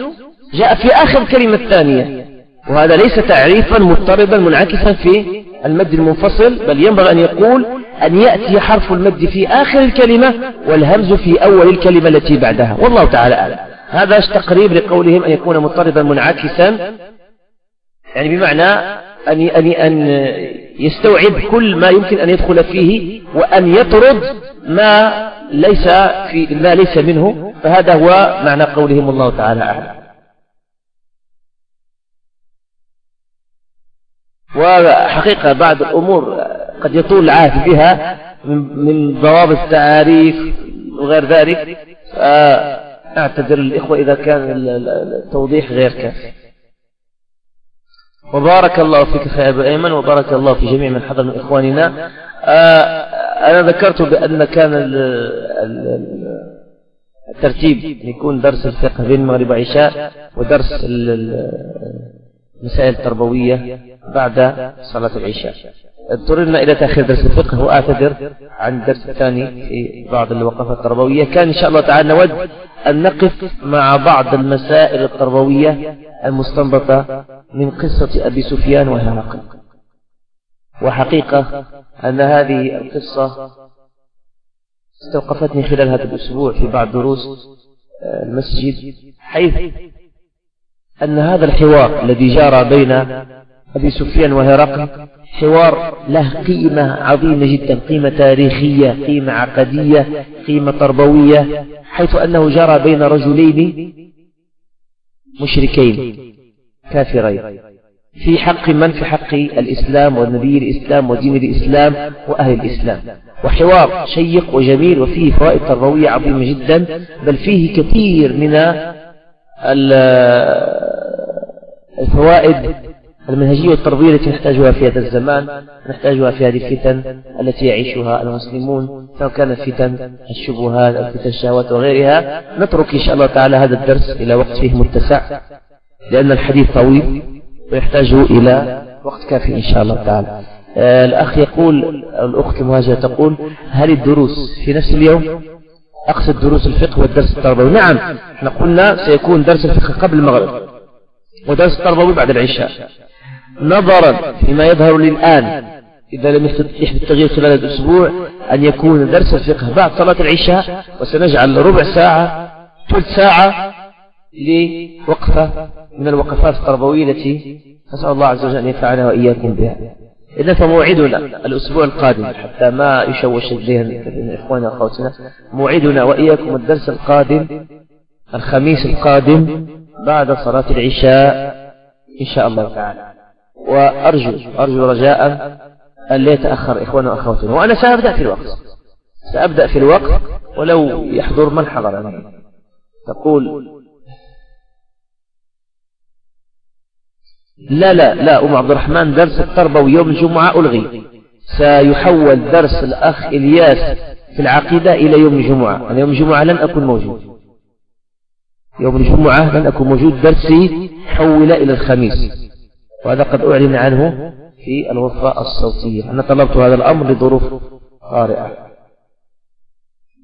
جاء في آخر الكلمة الثانية. وهذا ليس تعريفا مضطربا منعكسا في المد المنفصل بل ينبغي أن يقول أن يأتي حرف المد في آخر الكلمة والهمز في أول الكلمة التي بعدها. والله تعالى أعلم. هذا تقريب لقولهم أن يكون مضطربا منعكسا؟ يعني بمعنى أن أن أن يستوعب كل ما يمكن أن يدخل فيه وأن يطرد ما ليس في ما ليس منه. فهذا هو معنى قولهم الله تعالى أعلم. وحقيقة بعض الأمور قد يطول العهد بها من ضوابط التعاريف وغير ذلك. أعتذر الإخوة إذا كان التوضيح غير كافي. وبارك الله فيك في أبو أيمن وبارك الله في جميع من حضر من إخواننا. أنا ذكرت بأن كان الترتيب يكون درس الفقه بين المغرب وعشاء ودرس المسائل التربوية بعد صلاة العشاء. اضطررنا إلى تأخير درس الفقه وأعتذر عن الدرس الثاني في بعض الوقفات التربوية. كان إن شاء الله تعالى نود أن نقف مع بعض المسائل التربوية المستنبطة من قصة أبي سفيان وهرقل وحقيقة أن هذه القصة استوقفتني خلال هذا الأسبوع في بعض دروس آه، المسجد حيث أن هذا الحوار الذي جرى بين أبي سفيان وهرقل حوار له قيمة عظيمة جدا قيمة تاريخية قيمة عقدية قيمة تربوية حيث أنه جرى بين رجلين مشركين كافرين. في حق من؟ في حق الإسلام والنبي الإسلام ودين الإسلام وأهل الإسلام. وحوار شيق وجميل وفيه فوائد تربوية عظيمة جدا بل فيه كثير من الفوائد المنهجية والتربية التي نحتاجها في هذا الزمان نحتاجها في هذه الفتن التي يعيشها المسلمون سواء كانت فتن الشبهات أو فتن الشهوات وغيرها نترك إن شاء الله تعالى هذا الدرس إلى وقت فيه متسع لأن الحديث طويل ويحتاج إلى وقت كافي إن شاء الله تعالى. آه، الأخ يقول الأخت المهاجرة تقول هل الدروس في نفس اليوم؟ أقصد دروس الفقه والدرس التربوي. نعم إحنا قلنا سيكون درس الفقه قبل المغرب ودرس التربوي بعد العشاء. نظرا فيما يظهر لي الآن إذا لم يحدث التغيير خلال الأسبوع أن يكون درس الفقه بعد صلاة العشاء وسنجعل ربع ساعة ثلث ساعة لوقفة من الوقفات التربوية التي نسأل الله عز وجل أن ينفعنا وإياكم بها. إذا فموعدنا الأسبوع القادم حتى ما يشوش الذهن إخواننا وأخواتنا. موعدنا وإياكم الدرس القادم الخميس القادم بعد صلاة العشاء إن شاء الله تعالى. وأرجو أرجو رجاء أن لا يتأخر إخواننا وأخواتنا. وأنا سأبدأ في الوقت. سأبدأ في الوقت ولو يحضر من حضر. تقول لا لا لا أم عبد الرحمن درس التربوي يوم الجمعة ألغي. سيحول درس الأخ إلياس في العقيدة إلى يوم الجمعة. أنا يوم الجمعة لن أكون موجود. يوم الجمعة لن أكون موجود. درسي حول إلى الخميس. وهذا قد أعلن عنه في الغرفة الصوتية. أنا طلبت هذا الأمر لظروف طارئة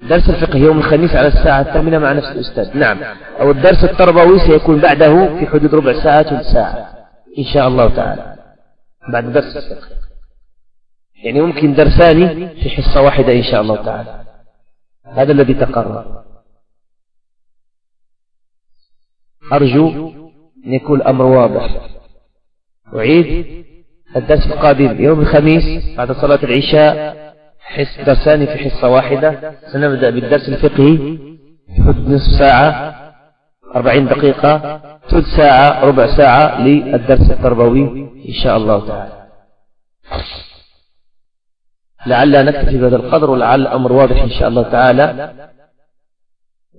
درس الفقه يوم الخميس على الساعة الثامنة مع نفس الأستاذ. نعم. أو الدرس التربوي سيكون بعده في حدود ربع ساعة ساعة إن شاء الله تعالى. بعد درس. الفقه يعني ممكن درسان في حصة واحدة إن شاء الله تعالى. هذا الذي تقرر. أرجو أن يكون الأمر واضح. أعيد الدرس القادم يوم الخميس بعد صلاة العشاء درسان في حصة واحدة. سنبدأ بالدرس الفقهي في نصف ساعة. أربعين دقيقة ثلث ساعة ربع ساعة للدرس التربوي إن شاء الله تعالى. لعل نكتفي بهذا القدر ولعل الأمر واضح إن شاء الله تعالى.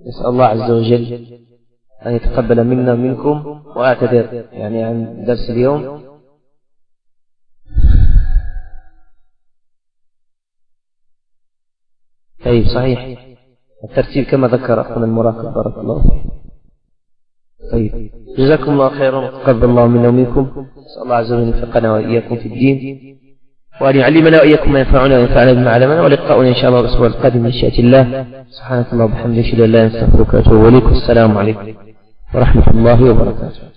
نسأل الله عز وجل أن يتقبل منا ومنكم وأعتذر يعني عن درس اليوم. طيب صحيح. الترتيب كما ذكر أخونا المراقب بارك الله فيه طيب. جزاكم الله خيرا. وتقبل الله منا ومنكم. نسأل الله عز وجل يوفقنا وإياكم في الدين. وأن يعلمنا وإياكم ما ينفعنا وينفعنا بما علمنا. ولقاؤنا إن شاء الله الأسبوع القادم من شاء الله. سبحانك اللهم وبحمدك لا إله إلا أنت أستغفرك وأتوب إليك. والسلام عليكم ورحمة الله وبركاته.